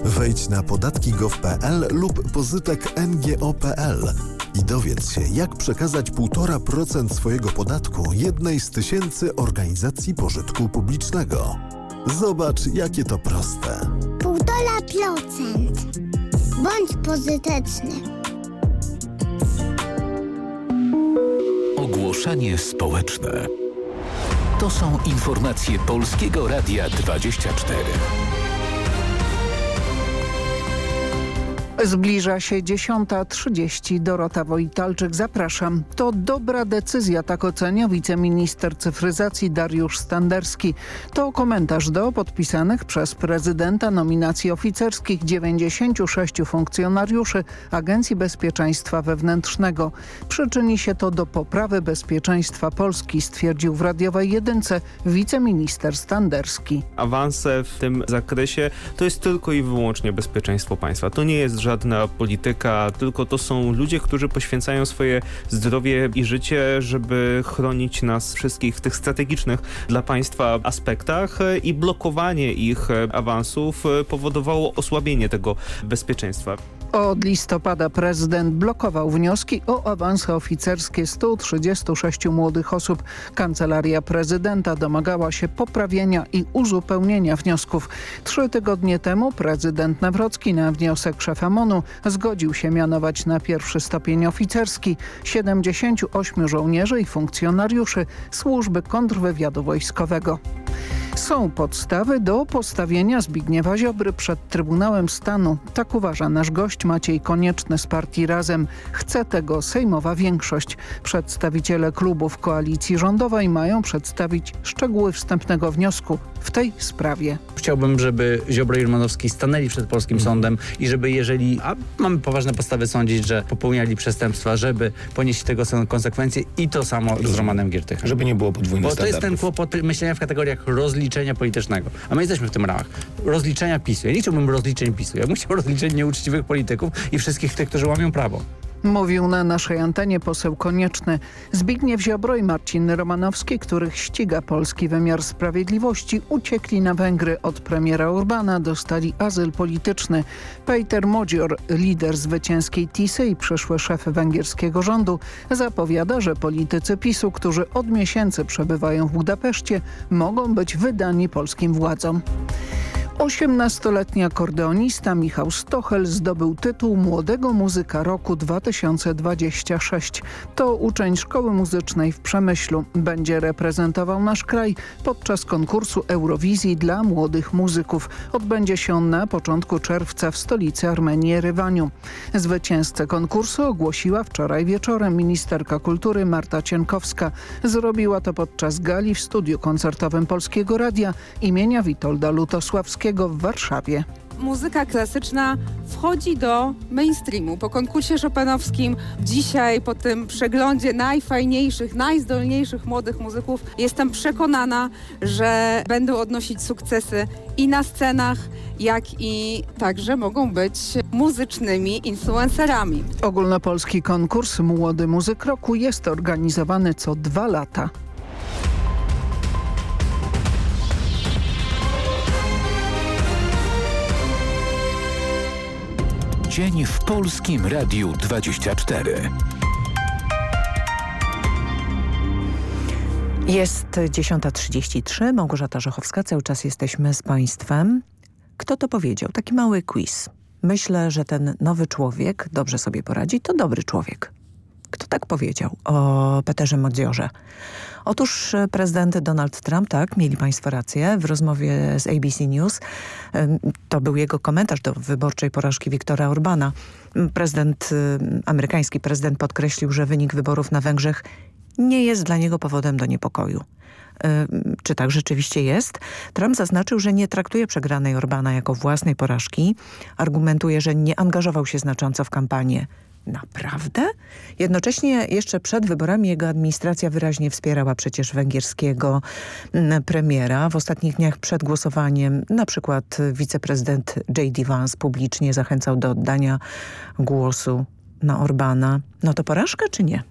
S13: Wejdź na podatki.gov.pl lub pozytek ngo.pl i dowiedz się, jak przekazać 1,5% swojego podatku jednej z tysięcy organizacji pożytku publicznego. Zobacz, jakie to proste.
S16: 1,5%. Bądź pozytyczny.
S1: Ogłoszenie społeczne. To są informacje Polskiego Radia 24.
S2: Zbliża się 10.30. Dorota Wojtalczyk, zapraszam. To dobra decyzja, tak ocenia wiceminister cyfryzacji Dariusz Standerski. To komentarz do podpisanych przez prezydenta nominacji oficerskich 96 funkcjonariuszy Agencji Bezpieczeństwa Wewnętrznego. Przyczyni się to do poprawy bezpieczeństwa Polski, stwierdził w radiowej jedynce wiceminister Standerski.
S17: Awanse w tym zakresie to jest tylko i wyłącznie bezpieczeństwo państwa. To nie jest żadna polityka, tylko to są ludzie, którzy poświęcają swoje zdrowie i życie, żeby chronić nas wszystkich w tych strategicznych dla państwa aspektach i blokowanie ich awansów powodowało osłabienie tego bezpieczeństwa.
S2: Od listopada prezydent blokował wnioski o awanse oficerskie 136 młodych osób. Kancelaria prezydenta domagała się poprawienia i uzupełnienia wniosków. Trzy tygodnie temu prezydent Nawrocki na wniosek szefa MONU zgodził się mianować na pierwszy stopień oficerski 78 żołnierzy i funkcjonariuszy służby kontrwywiadu wojskowego. Są podstawy do postawienia Zbigniewa Ziobry przed Trybunałem Stanu. Tak uważa nasz gość Maciej Konieczny z partii Razem. Chce tego sejmowa większość. Przedstawiciele klubów koalicji rządowej mają przedstawić szczegóły wstępnego wniosku w tej sprawie.
S18: Chciałbym, żeby Ziobro i Romanowski stanęli przed polskim sądem i żeby jeżeli, a mamy poważne podstawy sądzić, że popełniali przestępstwa, żeby ponieść tego konsekwencje i to samo z Romanem Giertychem.
S19: Żeby nie było podwójnych
S18: Bo to jest ten kłopot myślenia w kategoriach rozliczenia politycznego. A my jesteśmy w tym ramach. Rozliczenia PiSu. Ja nie chciałbym rozliczeń PiSu. Ja bym chciał rozliczeń nieuczciwych polityków i wszystkich tych, którzy łamią prawo.
S2: Mówił na naszej antenie poseł Konieczny. Zbigniew Ziobro i Marcin Romanowski, których ściga polski wymiar sprawiedliwości, uciekli na Węgry od premiera Urbana, dostali azyl polityczny. Peter Modzior, lider zwycięskiej Tisy i przyszły szef węgierskiego rządu, zapowiada, że politycy PiSu, którzy od miesięcy przebywają w Budapeszcie, mogą być wydani polskim władzom. 18-letni akordeonista Michał Stochel zdobył tytuł Młodego Muzyka Roku 2026. To uczeń Szkoły Muzycznej w Przemyślu. Będzie reprezentował nasz kraj podczas konkursu Eurowizji dla młodych muzyków. Odbędzie się on na początku czerwca w stolicy Armenii Rywaniu. Zwycięzcę konkursu ogłosiła wczoraj wieczorem ministerka kultury Marta Cienkowska. Zrobiła to podczas gali w studiu koncertowym Polskiego Radia imienia Witolda Lutosławskiego w Warszawie.
S20: Muzyka klasyczna wchodzi do mainstreamu. Po konkursie chopinowskim dzisiaj po tym przeglądzie najfajniejszych, najzdolniejszych młodych muzyków jestem przekonana, że będą odnosić sukcesy i na scenach, jak i także mogą być muzycznymi influencerami.
S2: Ogólnopolski konkurs Młody Muzyk Roku jest organizowany co dwa lata.
S1: Dzień w Polskim Radiu 24.
S9: Jest 10.33, Małgorzata Żochowska, cały czas jesteśmy z Państwem. Kto to powiedział? Taki mały quiz. Myślę, że ten nowy człowiek dobrze sobie poradzi, to dobry człowiek. Kto tak powiedział o Peterze Modziorze? Otóż prezydent Donald Trump, tak, mieli Państwo rację, w rozmowie z ABC News, to był jego komentarz do wyborczej porażki Viktora Orbana. Prezydent, amerykański prezydent podkreślił, że wynik wyborów na Węgrzech nie jest dla niego powodem do niepokoju. Czy tak rzeczywiście jest? Trump zaznaczył, że nie traktuje przegranej Orbana jako własnej porażki. Argumentuje, że nie angażował się znacząco w kampanię Naprawdę? Jednocześnie jeszcze przed wyborami jego administracja wyraźnie wspierała przecież węgierskiego mm, premiera. W ostatnich dniach przed głosowaniem na przykład wiceprezydent J.D. Vance publicznie zachęcał do oddania głosu na Orbana. No to porażka czy nie?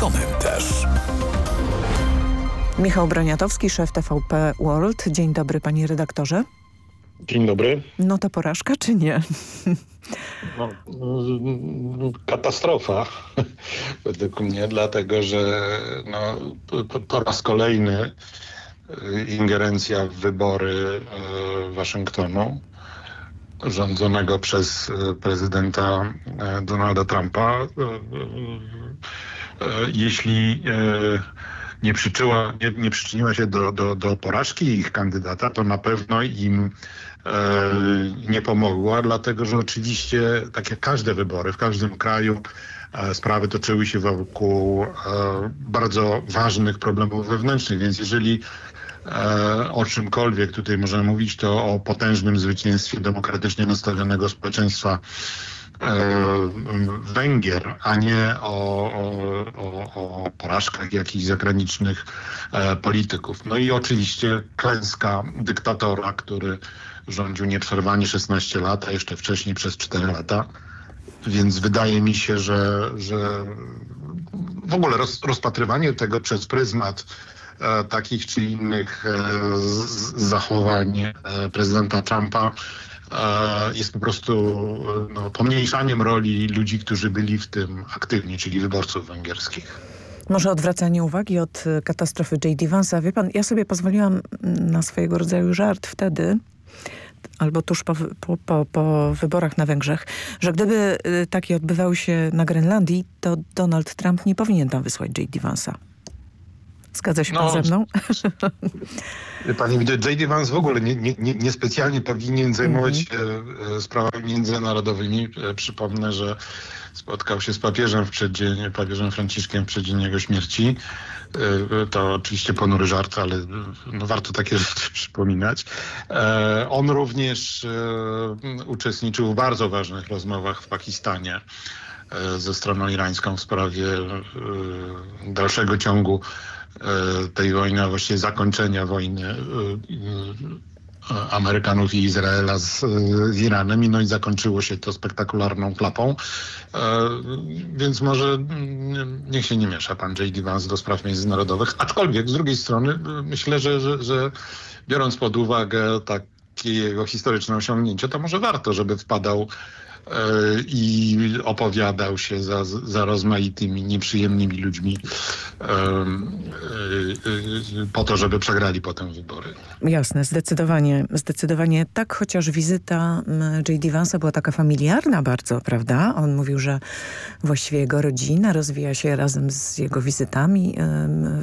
S1: Komentarz.
S9: Michał Broniatowski, szef TVP World. Dzień dobry panie redaktorze.
S21: Dzień dobry.
S9: No to porażka czy nie?
S21: No, katastrofa według mnie, dlatego że no, po, po raz kolejny ingerencja w wybory Waszyngtonu rządzonego przez prezydenta Donalda Trumpa. Jeśli nie, przyczyła, nie, nie przyczyniła się do, do, do porażki ich kandydata, to na pewno im nie pomogła, dlatego że oczywiście, tak jak każde wybory w każdym kraju, e, sprawy toczyły się wokół e, bardzo ważnych problemów wewnętrznych, więc jeżeli e, o czymkolwiek tutaj możemy mówić, to o potężnym zwycięstwie demokratycznie nastawionego społeczeństwa Węgier, a nie o, o, o porażkach jakichś zagranicznych polityków. No i oczywiście klęska dyktatora, który rządził nieprzerwanie 16 lat, a jeszcze wcześniej przez 4 lata. Więc wydaje mi się, że, że w ogóle roz, rozpatrywanie tego przez pryzmat e, takich czy innych e, z, zachowań e, prezydenta Trumpa jest po prostu no, pomniejszaniem roli ludzi, którzy byli w tym aktywni, czyli wyborców węgierskich.
S9: Może odwracanie uwagi od katastrofy J.D. Vance'a. Wie pan, ja sobie pozwoliłam na swojego rodzaju żart wtedy, albo tuż po, po, po, po, wyborach na Węgrzech, że gdyby takie odbywały się na Grenlandii, to Donald Trump nie powinien tam wysłać J.D. Vance'a. Zgadza się no, pan ze mną?
S21: Pani J.D. Vance w ogóle niespecjalnie nie, nie, specjalnie powinien zajmować się mm. sprawami międzynarodowymi. Przypomnę, że spotkał się z papieżem w przeddzień, papieżem Franciszkiem w przeddzień jego śmierci. To oczywiście ponury żart, ale no warto takie rzeczy przypominać. On również uczestniczył w bardzo ważnych rozmowach w Pakistanie ze stroną irańską w sprawie dalszego ciągu tej wojny, a właściwie zakończenia wojny Amerykanów i Izraela z, z Iranem i no i zakończyło się to spektakularną klapą. E, więc może niech się nie miesza pan J.D. Vance do spraw międzynarodowych. Aczkolwiek z drugiej strony myślę, że, że, że biorąc pod uwagę takie jego historyczne osiągnięcie, to może warto, żeby wpadał i opowiadał się za, za rozmaitymi, nieprzyjemnymi ludźmi po to, żeby przegrali potem wybory.
S9: Jasne, zdecydowanie. Zdecydowanie tak, chociaż wizyta J.D. Vance'a była taka familiarna bardzo, prawda? On mówił, że właściwie jego rodzina rozwija się razem z jego wizytami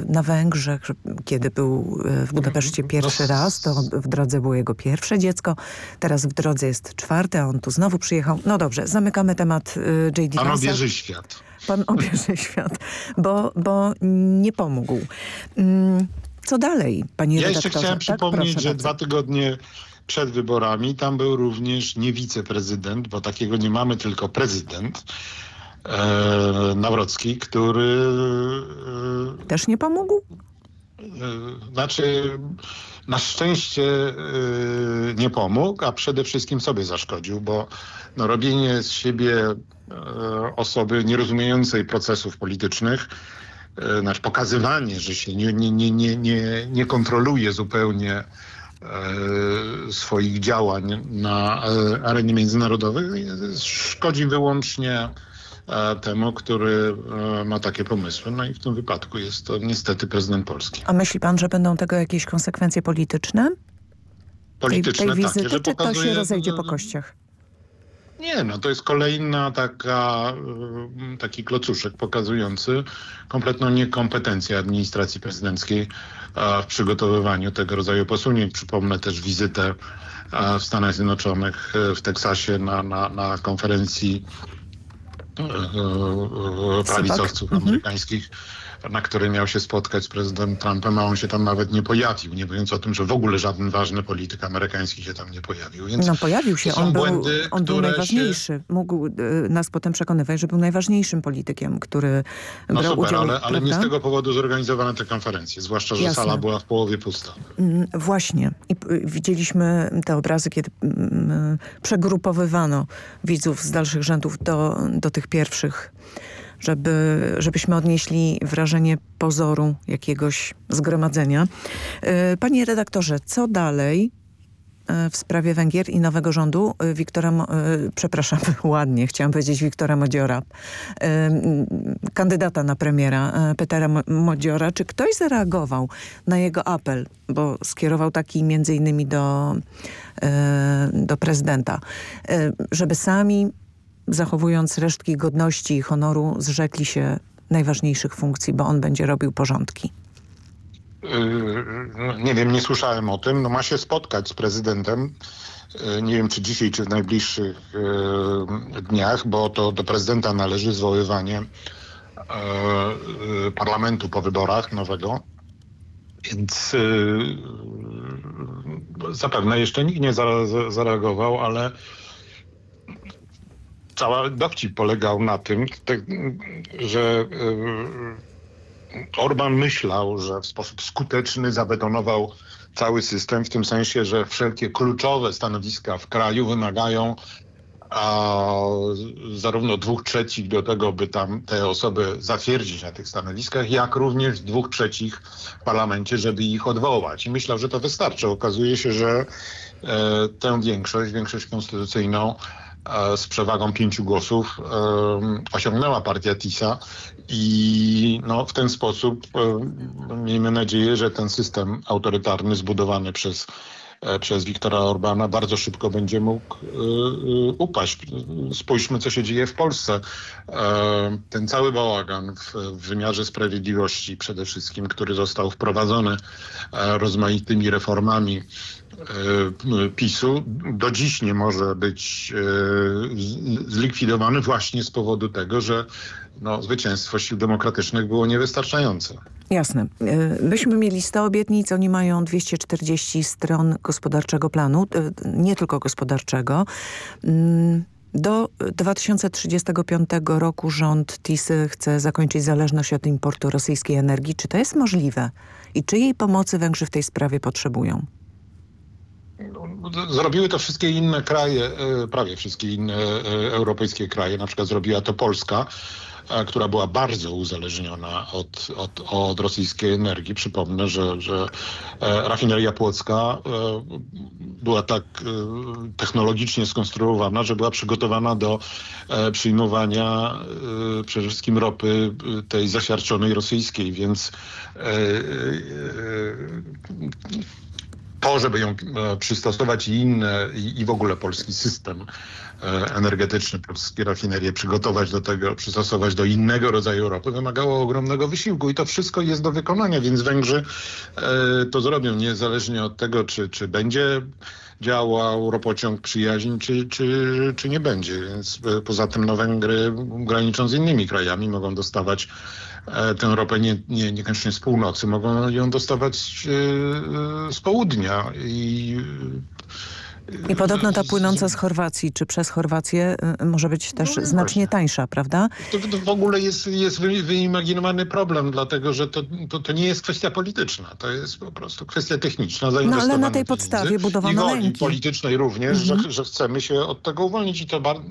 S9: na Węgrzech. Kiedy był e, w Budapeszcie no, pierwszy no, raz, to w drodze było jego pierwsze dziecko. Teraz w drodze jest czwarte, a on tu znowu przyjechał. No dobrze, zamykamy temat y, J.D.
S21: Pan obieży świat.
S9: Pan obieży świat, bo, bo nie pomógł. Mm, co dalej, panie
S21: ja
S9: redaktorze?
S21: Ja jeszcze chciałem tak? przypomnieć, Proszę że bardzo. dwa tygodnie przed wyborami tam był również nie wiceprezydent, bo takiego nie mamy, tylko prezydent. E, Nawrocki, który...
S9: E, Też nie pomógł?
S21: E, znaczy, na szczęście e, nie pomógł, a przede wszystkim sobie zaszkodził, bo no, robienie z siebie e, osoby nierozumiejącej procesów politycznych, e, znaczy pokazywanie, że się nie, nie, nie, nie, nie, nie kontroluje zupełnie e, swoich działań na arenie międzynarodowej szkodzi wyłącznie temu, który ma takie pomysły. No i w tym wypadku jest to niestety prezydent Polski.
S9: A myśli pan, że będą tego jakieś konsekwencje polityczne?
S21: Polityczne
S9: tej, tej wizyty,
S21: takie, że
S9: czy
S21: pokazuje,
S9: to się rozejdzie po kościach?
S21: Nie, no to jest kolejna taka, y, taki klocuszek pokazujący kompletną niekompetencję administracji prezydenckiej w przygotowywaniu tego rodzaju posunięć. Przypomnę też wizytę w Stanach Zjednoczonych, y, w Teksasie na, na, na konferencji y, prawicowców mhm. Na której miał się spotkać z prezydentem Trumpem, a on się tam nawet nie pojawił, nie mówiąc o tym, że w ogóle żaden ważny polityk amerykański się tam nie pojawił. Więc
S9: no pojawił się, on, był,
S21: błędy,
S9: on był najważniejszy. Się... Mógł y, nas potem przekonywać, że był najważniejszym politykiem, który
S21: no
S9: brał
S21: super,
S9: udział.
S21: ale, ale nie z tego powodu zorganizowano te konferencje, zwłaszcza, że
S9: Jasne.
S21: sala była w połowie pusta.
S9: Mm, właśnie. I widzieliśmy te obrazy, kiedy mm, przegrupowywano widzów z dalszych rzędów do, do tych pierwszych żeby, żebyśmy odnieśli wrażenie pozoru jakiegoś zgromadzenia. E, panie redaktorze, co dalej e, w sprawie Węgier i nowego rządu e, Wiktora, przepraszam, ładnie, chciałam powiedzieć Wiktora Modziora, kandydata na premiera Petera Modziora. Czy ktoś zareagował na jego apel, bo skierował taki między innymi do, do prezydenta, żeby sami zachowując resztki godności i honoru, zrzekli się najważniejszych funkcji, bo on będzie robił porządki?
S21: Yy, nie wiem, nie słyszałem o tym. No ma się spotkać z prezydentem. Yy, nie wiem, czy dzisiaj, czy w najbliższych yy, dniach, bo to do prezydenta należy zwoływanie parlamentu po wyborach nowego. Więc zapewne jeszcze nikt nie zareagował, ale cały dowcip polegał na tym, że Orban myślał, że w sposób skuteczny zabetonował cały system, w tym sensie, że wszelkie kluczowe stanowiska w kraju wymagają a zarówno dwóch trzecich do tego, by tam te osoby zatwierdzić na tych stanowiskach, jak również dwóch trzecich w parlamencie, żeby ich odwołać. I myślał, że to wystarczy. Okazuje się, że e, tę większość, większość konstytucyjną z przewagą pięciu głosów osiągnęła partia TISA i no, w ten sposób miejmy nadzieję, że ten system autorytarny zbudowany przez e, przez Wiktora Orbana bardzo szybko będzie mógł e, e, upaść. Spójrzmy, co się dzieje w Polsce. Ten cały bałagan w, wymiarze sprawiedliwości przede wszystkim, który został wprowadzony rozmaitymi reformami E, PiSu do dziś nie może być e, zlikwidowany właśnie z powodu tego, że no, zwycięstwo sił demokratycznych było niewystarczające.
S9: Jasne. E, myśmy mieli 100 obietnic, oni mają 240 stron gospodarczego planu, nie tylko gospodarczego. Mm, do 2035 roku rząd TISY chce zakończyć zależność od importu rosyjskiej energii. Czy to jest możliwe? I czyjej pomocy Węgrzy w tej sprawie potrzebują?
S21: Zrobiły to wszystkie inne kraje, e, prawie wszystkie inne e, europejskie kraje, na przykład zrobiła to Polska, e, która była bardzo uzależniona od, od, od rosyjskiej energii. Przypomnę, że, że rafineria płocka była tak technologicznie skonstruowana, że była przygotowana do przyjmowania przede wszystkim ropy tej zasiarczonej rosyjskiej, więc to, żeby ją e, przystosować i inne, i, w ogóle polski system e, energetyczny, polskie rafinerie przygotować do tego, przystosować do innego rodzaju ropy, wymagało ogromnego wysiłku i to wszystko jest do wykonania, więc Węgrzy e, to zrobią, niezależnie od tego, czy, czy będzie działał ropociąg przyjaźń, czy, czy, czy nie będzie. Więc poza tym no, Węgry graniczą z innymi krajami, mogą dostawać tę ropę nie, nie, niekoniecznie z północy, mogą ją dostawać e, z południa i
S9: i podobno ta płynąca z Chorwacji, czy przez Chorwację e, może być też no, znacznie tańsza, prawda?
S21: To, to, w ogóle jest, jest wyimaginowany problem, dlatego że to, to, to, nie jest kwestia polityczna, to jest po prostu kwestia techniczna.
S9: No ale na tej podstawie budowano
S21: I woli politycznej również, mhm. że, że chcemy się od tego uwolnić i to bardzo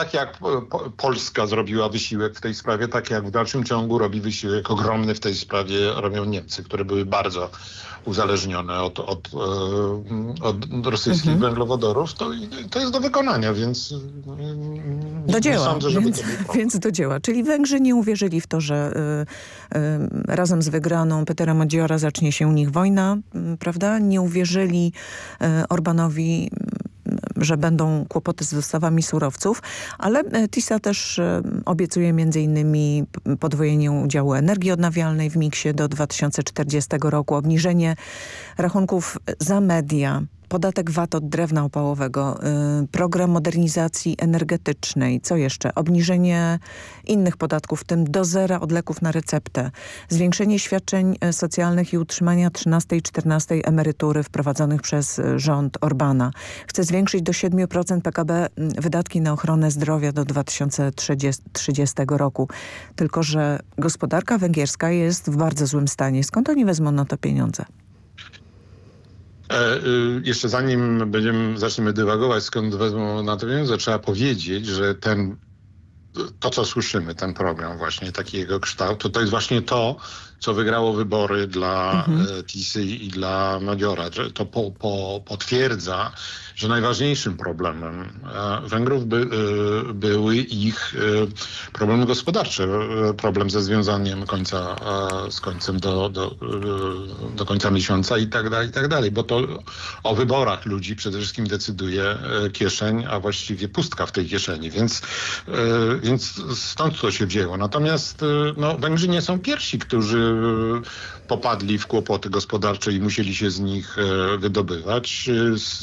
S21: tak jak Polska zrobiła wysiłek w tej sprawie, tak jak w dalszym ciągu robi wysiłek ogromny w tej sprawie robią Niemcy, które były bardzo uzależnione od, od, e, od rosyjskich mhm. węglowodorów, to, to jest do wykonania, więc
S9: do dzieła,
S21: sądzę,
S9: więc, więc do dzieła. Czyli Węgrzy nie uwierzyli w to, że y, y, razem z wygraną Petera Madziora zacznie się u nich wojna, prawda? Nie uwierzyli y, Orbanowi że będą kłopoty z dostawami surowców, ale e, TISA też e, obiecuje innymi podwojenie udziału energii odnawialnej w miksie do 2040 roku, obniżenie rachunków za media, podatek VAT od drewna opałowego, y, program modernizacji energetycznej, co jeszcze? Obniżenie innych podatków, w tym do zera od leków na receptę, zwiększenie świadczeń y, socjalnych i utrzymania 13 i 14 emerytury wprowadzonych przez y, rząd Orbana. Chce zwiększyć do 7% PKB mm, wydatki na ochronę zdrowia do 2030 roku. Tylko, że gospodarka węgierska jest w bardzo złym stanie. Skąd oni wezmą na to pieniądze?
S21: E, y, jeszcze zanim będziemy, zaczniemy dywagować, skąd wezmą na to pieniądze, trzeba powiedzieć, że ten, to co słyszymy, ten program właśnie, taki jego kształt, to, to jest właśnie to, co wygrało wybory dla mhm. E, Tisy i dla Madziora. To po, po, potwierdza, że najważniejszym problemem e, Węgrów by, e, były ich problemy gospodarcze. Problem ze związaniem końca z końcem do, do, do końca miesiąca i tak dalej, i tak dalej. Bo to o wyborach ludzi przede wszystkim decyduje kieszeń, a właściwie pustka w tej kieszeni. Więc, więc stąd to się wzięło. Natomiast no, Węgrzy nie są pierwsi, którzy popadli w kłopoty gospodarcze i musieli się z nich e, wydobywać.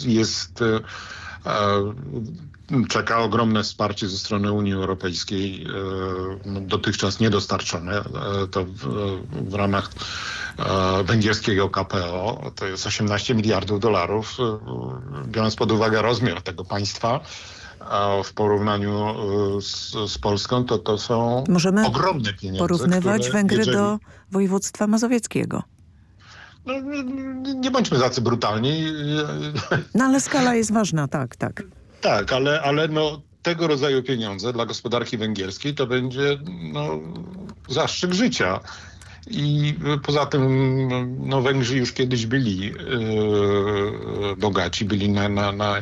S21: Jest e, czeka ogromne wsparcie ze strony Unii Europejskiej, e, no, dotychczas niedostarczone. To w, w ramach węgierskiego KPO to jest 18 miliardów dolarów. Biorąc pod uwagę rozmiar tego państwa, a w porównaniu y, z, z, Polską to to są
S9: Możemy
S21: ogromne pieniądze.
S9: porównywać Węgry jeżeli... do województwa mazowieckiego.
S21: No, nie bądźmy tacy brutalni.
S9: No ale skala jest ważna, tak, tak.
S21: Tak, ale, ale no, tego rodzaju pieniądze dla gospodarki węgierskiej to będzie no, zastrzyk życia. I poza tym no, Węgrzy już kiedyś byli yy, bogaci, byli na, na, na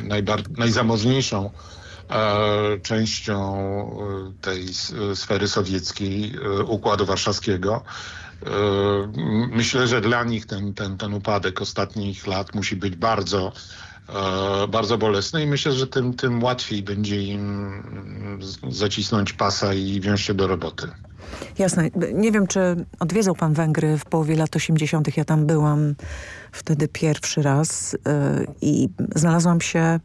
S21: najzamożniejszą częścią e, tej sfery sowieckiej e, Układu Warszawskiego. Myślę, że dla nich ten, ten, ten upadek ostatnich lat musi być bardzo bardzo bolesny i myślę, że tym, tym łatwiej będzie im zacisnąć pasa i wziąć się do roboty.
S9: Jasne. Nie wiem, czy odwiedzał pan Węgry w połowie lat 80. Ja tam byłam wtedy pierwszy raz i znalazłam się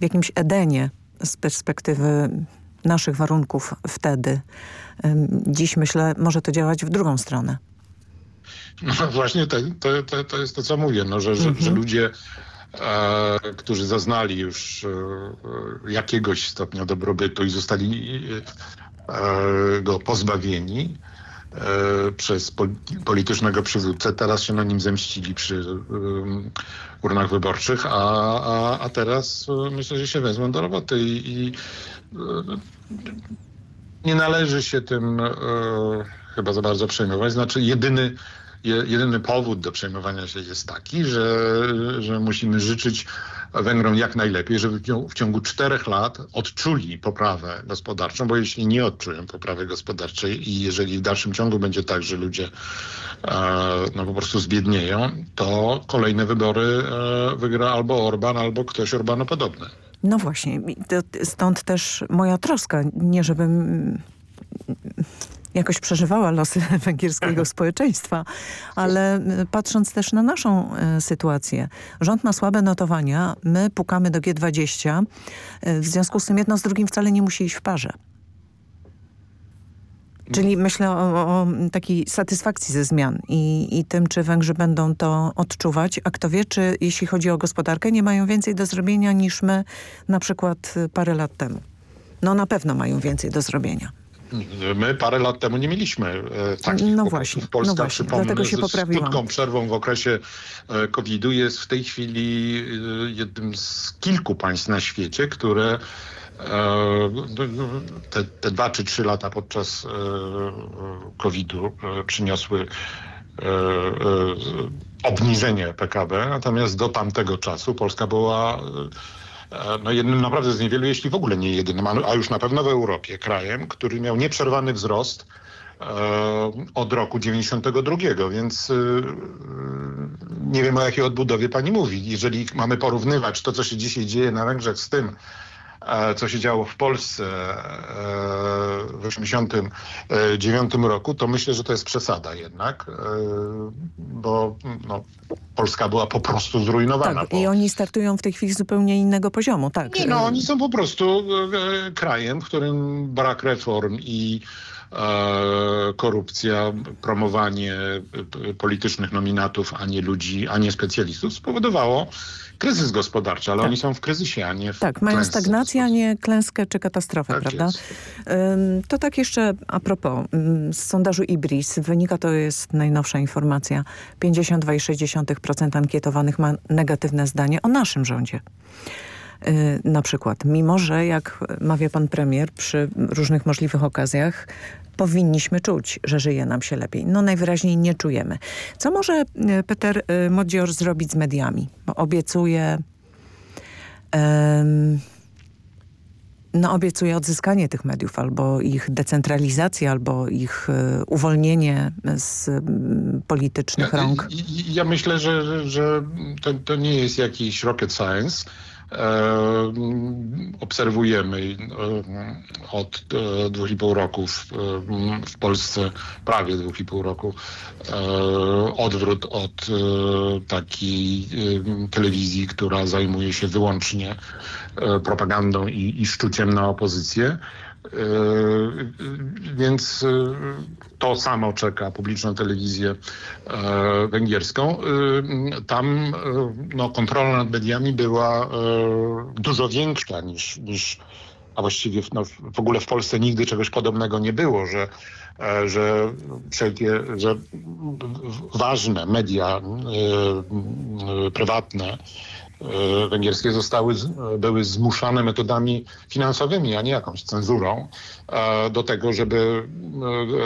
S9: w jakimś Edenie z perspektywy naszych warunków wtedy. Dziś myślę, może to działać w drugą stronę.
S21: No właśnie to, to, to jest to, co mówię, no, że, mhm. że, że, mhm. ludzie, e, którzy zaznali już e, jakiegoś stopnia dobrobytu i zostali e, go pozbawieni, przez politycznego przywódcę. Teraz się na nim zemścili przy urnach wyborczych, a, a, a teraz e, myślę, że się wezmą do roboty i, i e, nie należy się tym chyba za bardzo przejmować. Znaczy jedyny jedyny powód do przejmowania się jest taki, że, że musimy życzyć Węgrom jak najlepiej, żeby w ciągu czterech lat odczuli poprawę gospodarczą, bo jeśli nie odczują poprawy gospodarczej i jeżeli w dalszym ciągu będzie tak, że ludzie e, no, po prostu zbiednieją, to kolejne wybory e, wygra albo Orban, albo ktoś Orbanopodobny.
S9: No właśnie, stąd też moja troska, nie żebym jakoś przeżywała losy węgierskiego społeczeństwa, ale e, patrząc też na naszą e, sytuację. Rząd ma słabe notowania, my pukamy do G20, e, w związku z tym jedno z drugim wcale nie musi iść w parze. Czyli myślę o, o, takiej satysfakcji ze zmian i, i tym, czy Węgrzy będą to odczuwać. A kto wie, czy jeśli chodzi o gospodarkę, nie mają więcej do zrobienia niż my na przykład parę lat temu. No na pewno mają więcej do zrobienia.
S21: My parę lat temu nie mieliśmy e, takich
S9: no właśnie,
S21: Polska,
S9: no właśnie, dlatego się poprawiłam.
S21: Z krótką przerwą w okresie e, COVID-u jest w tej chwili e, jednym z kilku państw na świecie, które te, te dwa czy trzy lata podczas COVID-u przyniosły obniżenie PKB, natomiast do tamtego czasu Polska była no jednym naprawdę z niewielu, jeśli w ogóle nie jedynym, a już na pewno w Europie, krajem, który miał nieprzerwany wzrost e, od roku 92, więc e, nie wiem o jakiej odbudowie pani mówi. Jeżeli mamy porównywać to, co się dzisiaj dzieje na Węgrzech z tym, co się działo w Polsce w 1989 roku, to myślę, że to jest przesada jednak, bo no, Polska była po prostu zrujnowana.
S9: Tak,
S21: bo...
S9: i oni startują w tej chwili z zupełnie innego poziomu, tak.
S21: Nie, no oni są po prostu krajem, w którym brak reform i korupcja, promowanie politycznych nominatów, a nie ludzi, a nie specjalistów spowodowało kryzys gospodarczy, ale tak. oni są w kryzysie, a nie w
S9: Tak, mają
S21: klęsce.
S9: stagnację, a nie klęskę czy katastrofę,
S21: Tak
S9: prawda?
S21: jest.
S9: To tak jeszcze a propos, z sondażu IBRIS wynika, to jest najnowsza informacja, 52,6% ankietowanych ma negatywne zdanie o naszym rządzie. Y, Na przykład, mimo że, jak mawia pan premier, przy różnych możliwych okazjach powinniśmy czuć, że żyje nam się lepiej. No najwyraźniej nie czujemy. Co może y, Peter y, Modzior zrobić z mediami? Bo obiecuje... em, no obiecuje odzyskanie tych mediów, albo ich decentralizację, albo ich uwolnienie z mm, politycznych rąk.
S21: I- Ja myślę, że, że, że to, to nie jest jakiś rocket science. Obserwujemy od e, dwóch i pół roku w, w Polsce, prawie dwóch i pół roku, e, odwrót od e, takiej telewizji, która zajmuje się wyłącznie propagandą i, i szczuciem na opozycję. Yy, Więc yy, to samo czeka publiczną telewizję e, węgierską. Yy, Tam no, kontrola nad mediami była dużo większa niż, niż a właściwie w- no, w ogóle w Polsce nigdy czegoś podobnego nie było, że, e, że wszelkie, że ważne media prywatne węgierskie zostały, były zmuszane metodami finansowymi, a nie jakąś cenzurą e, do tego, żeby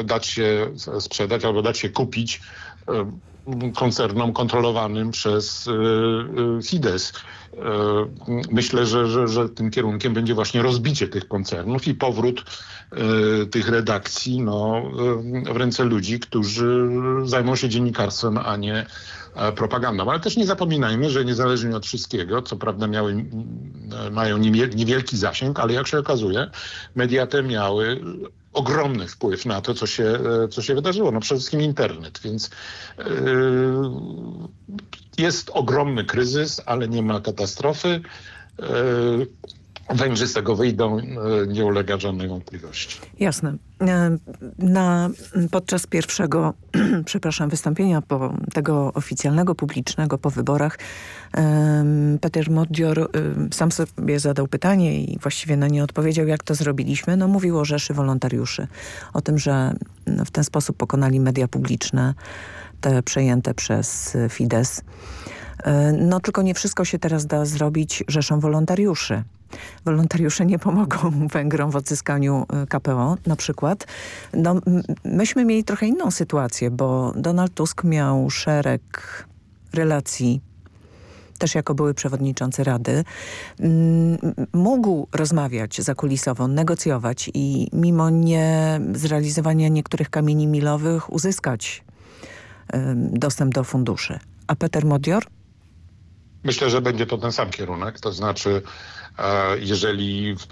S21: e, dać się sprzedać albo dać się kupić e, koncernom kontrolowanym przez e, e, Fidesz. E, Myślę, że, że, że tym kierunkiem będzie właśnie rozbicie tych koncernów i powrót tych redakcji no, w ręce ludzi, którzy zajmą się dziennikarstwem, a nie propagandą. Ale też nie zapominajmy, że niezależnie od wszystkiego, co prawda miały, mają niewielki zasięg, ale jak się okazuje, media te miały ogromny wpływ na to, co się, e, co się wydarzyło. No przede wszystkim internet, więc e, jest ogromny kryzys, ale nie ma katastrofy. E, Węgrzy z tego wyjdą, e, nie ulega żadnej wątpliwości.
S9: Jasne. E, Na, podczas pierwszego, przepraszam, wystąpienia po, tego oficjalnego, publicznego po wyborach em, Peter Moddior em, sam sobie zadał pytanie i właściwie na nie odpowiedział, jak to zrobiliśmy. No mówił o rzeszy wolontariuszy. O tym, że no, w ten sposób pokonali media publiczne, te przejęte przez e, Fidesz. E, No tylko nie wszystko się teraz da zrobić rzeszą wolontariuszy. Wolontariusze nie pomogą Węgrom w odzyskaniu e, KPO na przykład. No, myśmy mieli trochę inną sytuację, bo Donald Tusk miał szereg relacji też jako były przewodniczący Rady, mm, mógł rozmawiać zakulisowo, negocjować i mimo nie zrealizowania niektórych kamieni milowych uzyskać dostęp do funduszy. A Peter Modior?
S21: Myślę, że będzie to ten sam kierunek, to znaczy jeżeli w,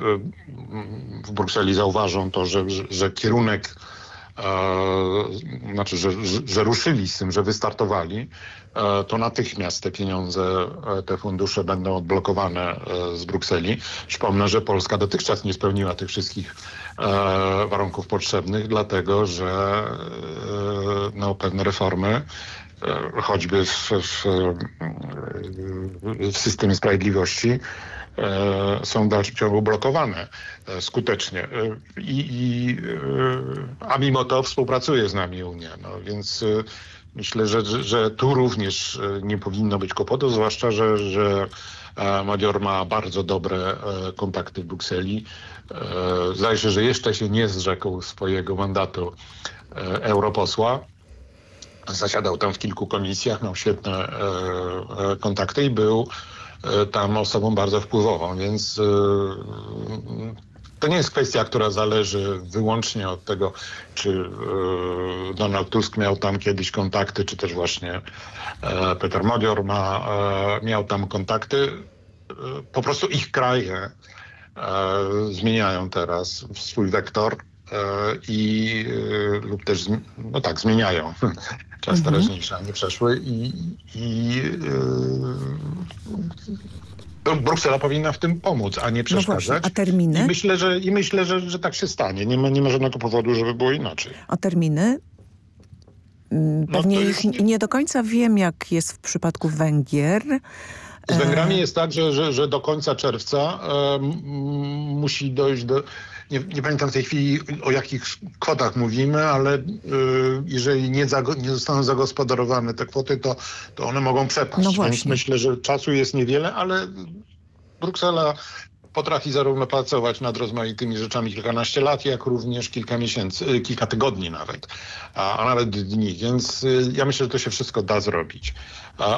S21: w Brukseli zauważą to, że, że, że kierunek, e, znaczy, że, że, ruszyli z tym, że wystartowali, e, to natychmiast te pieniądze, e, te fundusze będą odblokowane z Brukseli. Przypomnę, że Polska dotychczas nie spełniła tych wszystkich warunków potrzebnych, dlatego że no, pewne reformy choćby w, w, w systemie sprawiedliwości są w dalszym ciągu blokowane e, skutecznie. E, I, i, e, a mimo to współpracuje z nami Unia. No, więc e, myślę, że, że, tu również e, nie powinno być kłopotów, zwłaszcza, że, że e, Madior ma bardzo dobre e, kontakty w Brukseli. E, Zdaje się, że jeszcze się nie zrzekł swojego mandatu e, europosła zasiadał tam w kilku komisjach, miał świetne e, e, kontakty i był e, tam osobą bardzo wpływową, więc e, to nie jest kwestia, która zależy wyłącznie od tego, czy e, Donald Tusk miał tam kiedyś kontakty, czy też właśnie e, Peter Modior ma, e, miał tam kontakty. E, Po prostu ich kraje zmieniają teraz swój wektor i lub też, no tak, zmieniają czas mhm. teraźniejszy, a nie przeszły i, i Bruksela powinna w tym pomóc, a nie przeszkadzać. No
S9: właśnie, a terminy?
S21: I myślę, że, i myślę że, że tak się stanie. Nie ma, nie ma żadnego powodu, żeby było inaczej.
S9: A terminy? Mm, no pewnie no ich nie... nie do końca wiem, jak jest w przypadku Węgier.
S21: Z Węgrami e, jest tak, że, że, że do końca czerwca e, musi dojść do nie, nie, pamiętam w tej chwili o jakich kwotach mówimy, ale y, jeżeli nie, nie, zostaną zagospodarowane te kwoty, to, to one mogą przepaść. No Więc myślę, że czasu jest niewiele, ale Bruksela potrafi zarówno pracować nad rozmaitymi rzeczami kilkanaście lat, jak również kilka miesięcy, y, kilka tygodni nawet, a, nawet dni. Więc y, ja myślę, że to się wszystko da zrobić.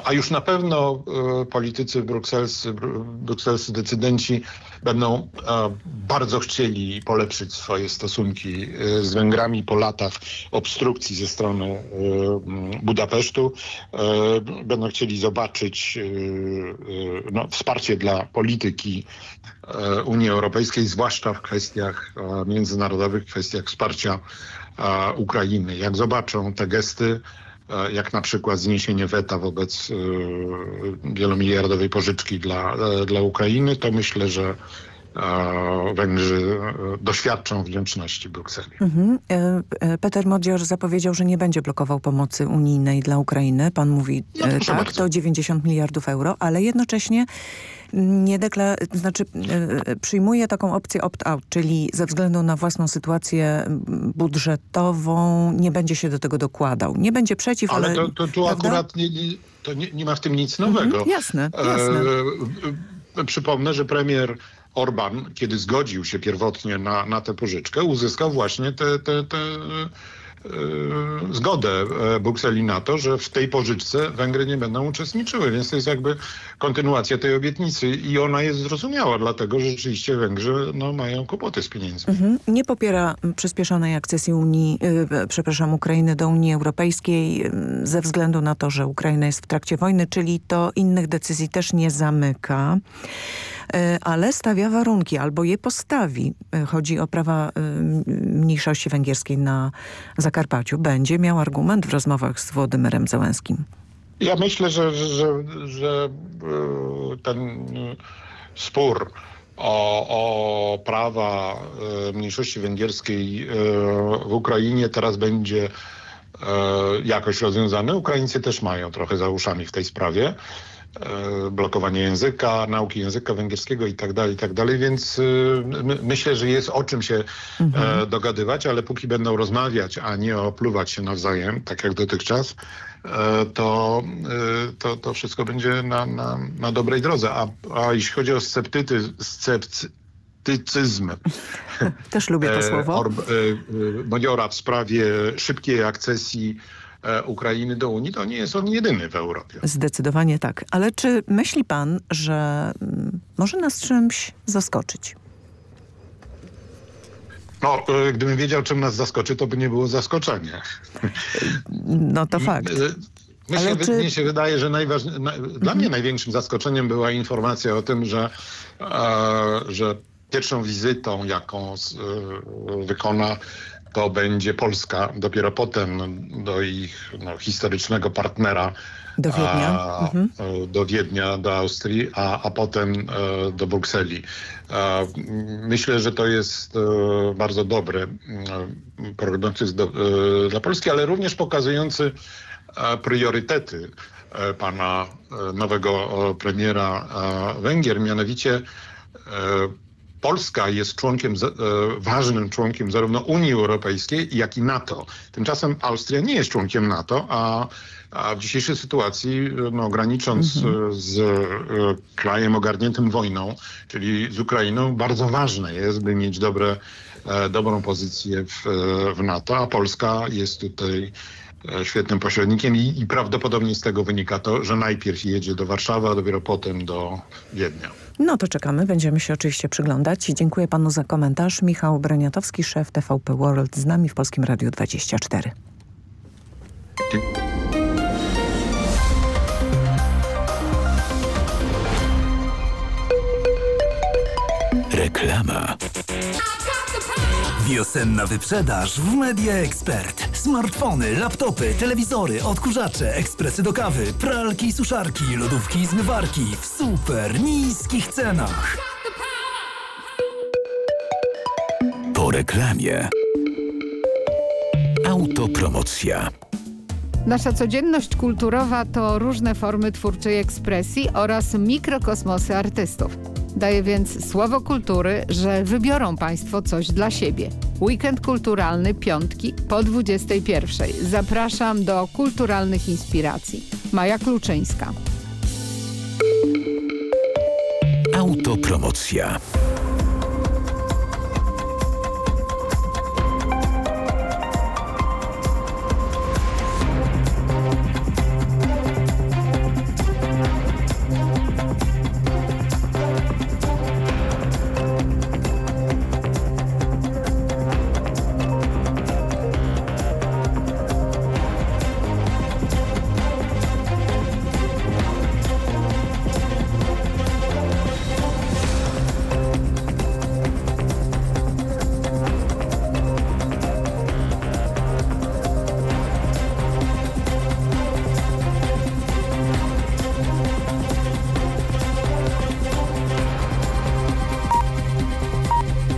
S21: A, już na pewno y, politycy brukselscy, brukselscy decydenci będą bardzo chcieli polepszyć swoje stosunki z Węgrami po latach obstrukcji ze strony Budapesztu. Będą chcieli zobaczyć no, wsparcie dla polityki Unii Europejskiej, zwłaszcza w kwestiach e, międzynarodowych, kwestiach wsparcia e, Ukrainy. Jak zobaczą te gesty, jak na przykład zniesienie weta wobec wielomiliardowej pożyczki dla, dla Ukrainy, to myślę, że Węgrzy doświadczą wdzięczności Brukseli. Mhm.
S9: Peter Modzior zapowiedział, że nie będzie blokował pomocy unijnej dla Ukrainy. Pan mówi no, tak, bardzo. to 90 miliardów euro, ale jednocześnie nie dekla znaczy e, przyjmuje taką opcję opt-out, czyli ze względu na własną sytuację budżetową nie będzie się do tego dokładał. Nie będzie przeciw, ale...
S21: Ale to, to tu prawda? akurat nie, to nie, nie, ma w tym nic nowego. Mhm,
S9: jasne, jasne.
S21: E, przypomnę, że premier Orban, kiedy zgodził się pierwotnie na, na tę pożyczkę, uzyskał właśnie te, te, te E, zgodę e, Brukseli na to, że w tej pożyczce Węgry nie będą uczestniczyły, więc to jest jakby kontynuacja tej obietnicy i ona jest zrozumiała, dlatego że rzeczywiście Węgrzy no, mają kłopoty z pieniędzmi.
S9: Mhm. Nie popiera przyspieszonej akcesji Unii, yy, przepraszam, Ukrainy do Unii Europejskiej yy, ze względu na to, że Ukraina jest w trakcie wojny, czyli to innych decyzji też nie zamyka. E, ale stawia warunki albo je postawi. E, chodzi o prawa e, mniejszości węgierskiej na Zakarpaciu. Będzie miał argument w rozmowach z Włodymyrem Załęskim.
S21: Ja myślę, że, że, że ten spór o, o, prawa mniejszości węgierskiej w Ukrainie teraz będzie jakoś rozwiązany. Ukraińcy też mają trochę za uszami w tej sprawie. E, blokowanie języka, nauki języka węgierskiego i tak dalej, i tak dalej, więc e, myślę, że jest o czym się e, mhm. dogadywać, ale póki będą rozmawiać, a nie opluwać się nawzajem, tak jak dotychczas, to, to, to wszystko będzie na, na, na dobrej drodze. A, a jeśli chodzi o sceptycyzm, sceptycyzm
S9: też lubię to słowo.
S21: Modiora w sprawie szybkiej akcesji E, Ukrainy do Unii, to nie jest on jedyny w Europie.
S9: Zdecydowanie tak. Ale czy myśli pan, że mm, może nas czymś zaskoczyć?
S21: No, e, gdybym wiedział, czym nas zaskoczy, to by nie było zaskoczenie.
S9: No to fakt.
S21: Myślę, czy... Mnie się wydaje, że dla mhm. mnie największym zaskoczeniem była informacja o tym, że, e, że pierwszą wizytą, jaką z, e, wykona to będzie Polska. Dopiero potem do ich no, historycznego partnera
S9: do Wiednia.
S21: A, mhm. do Wiednia, do Austrii, a, a potem e, do Brukseli. E, myślę, że to jest e, bardzo dobry prognostyk dla Polski, ale również pokazujący priorytety pana nowego premiera Węgier, mianowicie Polska jest członkiem, e, ważnym członkiem zarówno Unii Europejskiej, jak i NATO. Tymczasem Austria nie jest członkiem NATO, a, a w dzisiejszej sytuacji, no, granicząc mhm. z e, krajem ogarniętym wojną, czyli z Ukrainą, bardzo ważne jest, by mieć dobre, e, dobrą pozycję w, w NATO, a Polska jest tutaj świetnym pośrednikiem i, i prawdopodobnie z tego wynika to, że najpierw jedzie do Warszawy, a dopiero potem do Wiednia.
S9: No to czekamy, będziemy się oczywiście przyglądać. Dziękuję panu za komentarz. Michał Breniatowski, szef TVP World z nami w Polskim Radiu 24.
S1: Reklama.
S22: Wiosenna wyprzedaż w Media Expert. Smartfony, laptopy, telewizory, odkurzacze, ekspresy do kawy, pralki, suszarki, lodówki i zmywarki w super niskich cenach.
S1: Po reklamie. Autopromocja.
S23: Nasza codzienność kulturowa to różne formy twórczej ekspresji oraz mikrokosmosy artystów. Daję więc słowo kultury, że wybiorą Państwo coś dla siebie. Weekend kulturalny piątki po 21. Zapraszam do kulturalnych inspiracji. Maja Kluczyńska.
S1: Autopromocja.